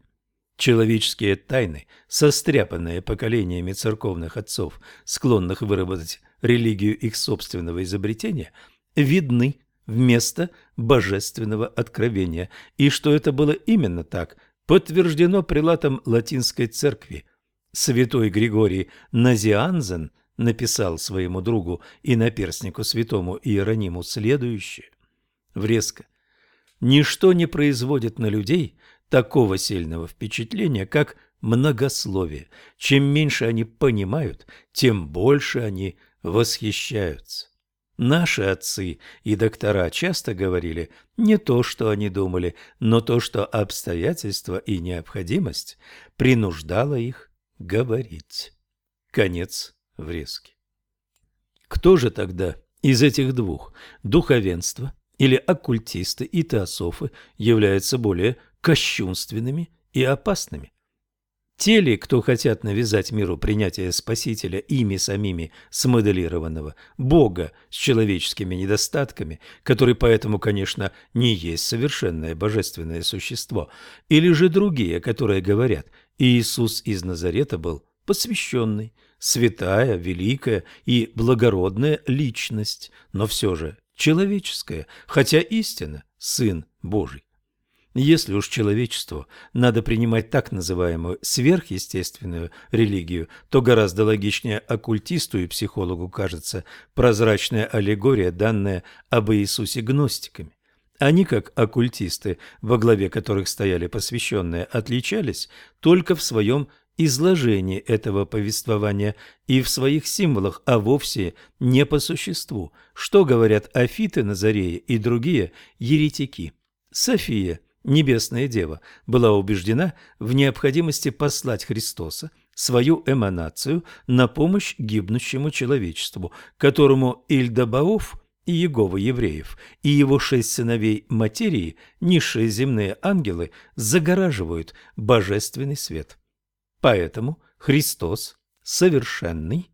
Человеческие тайны, состряпанные поколениями церковных отцов, склонных выработать религию их собственного изобретения, видны вместо божественного откровения, и что это было именно так, подтверждено прилатом латинской церкви. Святой Григорий Назианзен написал своему другу и наперснику святому Иерониму следующее. Врезко. «Ничто не производит на людей такого сильного впечатления, как многословие. Чем меньше они понимают, тем больше они восхищаются. Наши отцы и доктора часто говорили не то, что они думали, но то, что обстоятельства и необходимость принуждала их говорить. Конец врезки. Кто же тогда из этих двух, духовенство или оккультисты и теософы, являются более кощунственными и опасными? Те ли, кто хотят навязать миру принятие Спасителя ими самими смоделированного, Бога с человеческими недостатками, который поэтому, конечно, не есть совершенное божественное существо, или же другие, которые говорят, Иисус из Назарета был посвященный, святая, великая и благородная личность, но все же человеческая, хотя истинно Сын Божий. Если уж человечеству надо принимать так называемую сверхъестественную религию, то гораздо логичнее оккультисту и психологу кажется прозрачная аллегория, данная об Иисусе гностиками. Они, как оккультисты, во главе которых стояли посвященные, отличались только в своем изложении этого повествования и в своих символах, а вовсе не по существу, что говорят Афиты, Назареи и другие еретики. София – Небесная Дева была убеждена в необходимости послать Христоса, свою эманацию, на помощь гибнущему человечеству, которому Ильдабаоф и Егова евреев и его шесть сыновей материи, низшие земные ангелы, загораживают божественный свет. Поэтому Христос совершенный,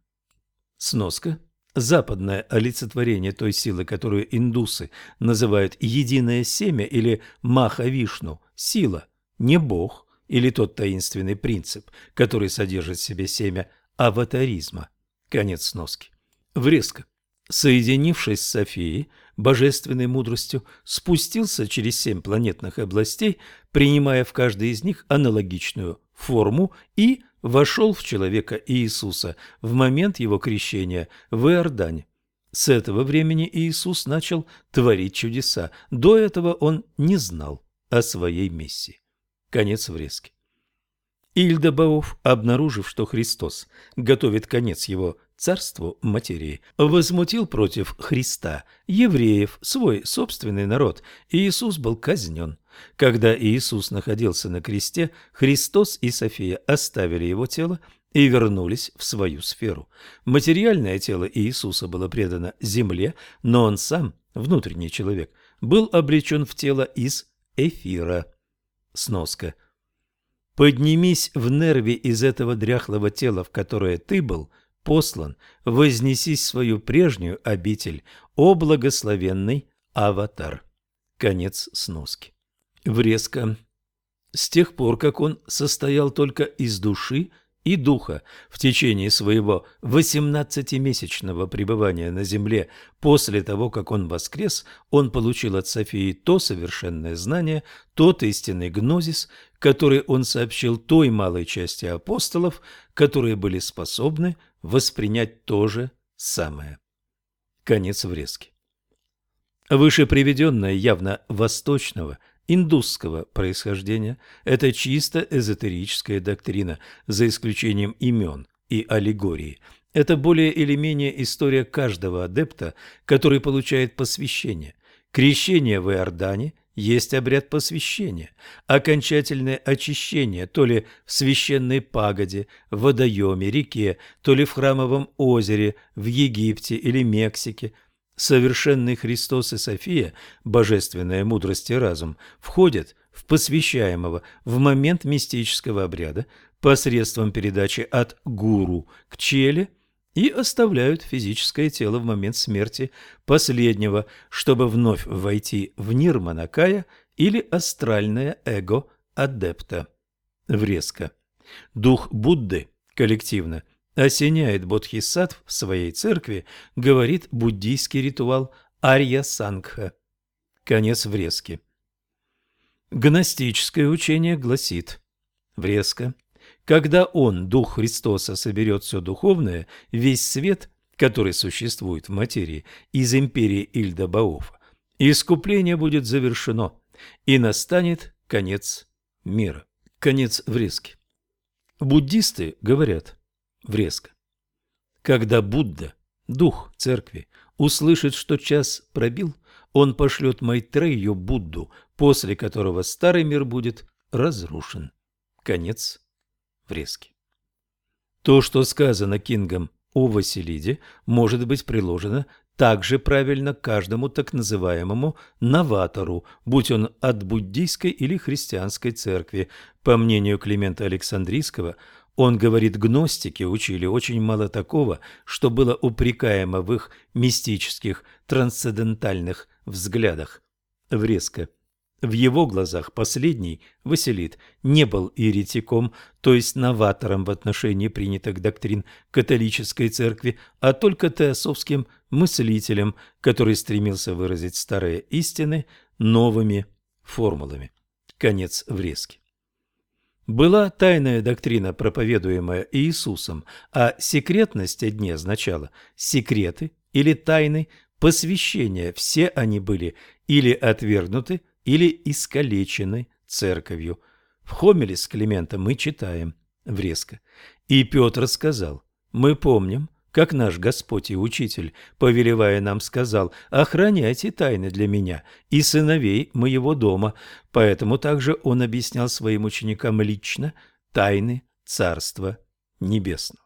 сноска Западное олицетворение той силы, которую индусы называют «единое семя» или «маха-вишну» – сила, не бог или тот таинственный принцип, который содержит в себе семя аватаризма. Конец сноски. Врезко. Соединившись с Софией, божественной мудростью, спустился через семь планетных областей, принимая в каждой из них аналогичную форму и вошел в человека Иисуса в момент его крещения в Иордане. С этого времени Иисус начал творить чудеса. До этого он не знал о своей миссии. Конец врезки. Ильдабаоф, обнаружив, что Христос готовит конец его царству материи, возмутил против Христа евреев, свой собственный народ, и Иисус был казнен. Когда Иисус находился на кресте, Христос и София оставили его тело и вернулись в свою сферу. Материальное тело Иисуса было предано земле, но он сам, внутренний человек, был обречен в тело из эфира. Сноска. «Поднимись в нерве из этого дряхлого тела, в которое ты был послан, вознесись в свою прежнюю обитель, о благословенный аватар». Конец сноски врезко. С тех пор, как он состоял только из души и духа в течение своего восемнадцатимесячного пребывания на земле, после того, как он воскрес, он получил от Софии то совершенное знание, тот истинный гнозис, который он сообщил той малой части апостолов, которые были способны воспринять то же самое. Конец врезки. Выше приведенное явно восточного – индусского происхождения. Это чисто эзотерическая доктрина, за исключением имен и аллегории. Это более или менее история каждого адепта, который получает посвящение. Крещение в Иордане есть обряд посвящения, окончательное очищение то ли в священной пагоде, в водоеме, реке, то ли в храмовом озере, в Египте или Мексике – Совершенный Христос и София, божественная мудрость и разум, входят в посвящаемого в момент мистического обряда посредством передачи от гуру к челе и оставляют физическое тело в момент смерти последнего, чтобы вновь войти в нирманакая или астральное эго адепта. Врезка. Дух Будды коллективно – осеняет Бодхисаттв в своей церкви, говорит буддийский ритуал Арья Сангха. Конец врезки. Гностическое учение гласит, врезка, когда Он, Дух Христоса, соберет все духовное, весь свет, который существует в материи, из империи Ильда-Баофа, искупление будет завершено, и настанет конец мира. Конец врезки. Буддисты говорят – врезко. Когда Будда, дух церкви, услышит, что час пробил, он пошлет Майтрею Будду, после которого старый мир будет разрушен. Конец врезки. То, что сказано Кингом о Василиде может быть приложено также правильно каждому так называемому новатору, будь он от буддийской или христианской церкви. По мнению Климента Александрийского, он говорит, гностики учили очень мало такого, что было упрекаемо в их мистических трансцендентальных взглядах. Врезко. В его глазах последний, Василит, не был еретиком, то есть новатором в отношении принятых доктрин католической церкви, а только теософским мыслителем, который стремился выразить старые истины новыми формулами. Конец врезки. Была тайная доктрина, проповедуемая Иисусом, а секретность дни означала секреты или тайны посвящения. Все они были или отвергнуты, или искалечены церковью. В Хомеле с Климентом мы читаем врезко. И Петр сказал, мы помним, как наш Господь и Учитель, повелевая нам, сказал, «Охраняйте тайны для меня и сыновей моего дома». Поэтому также он объяснял своим ученикам лично тайны Царства Небесного.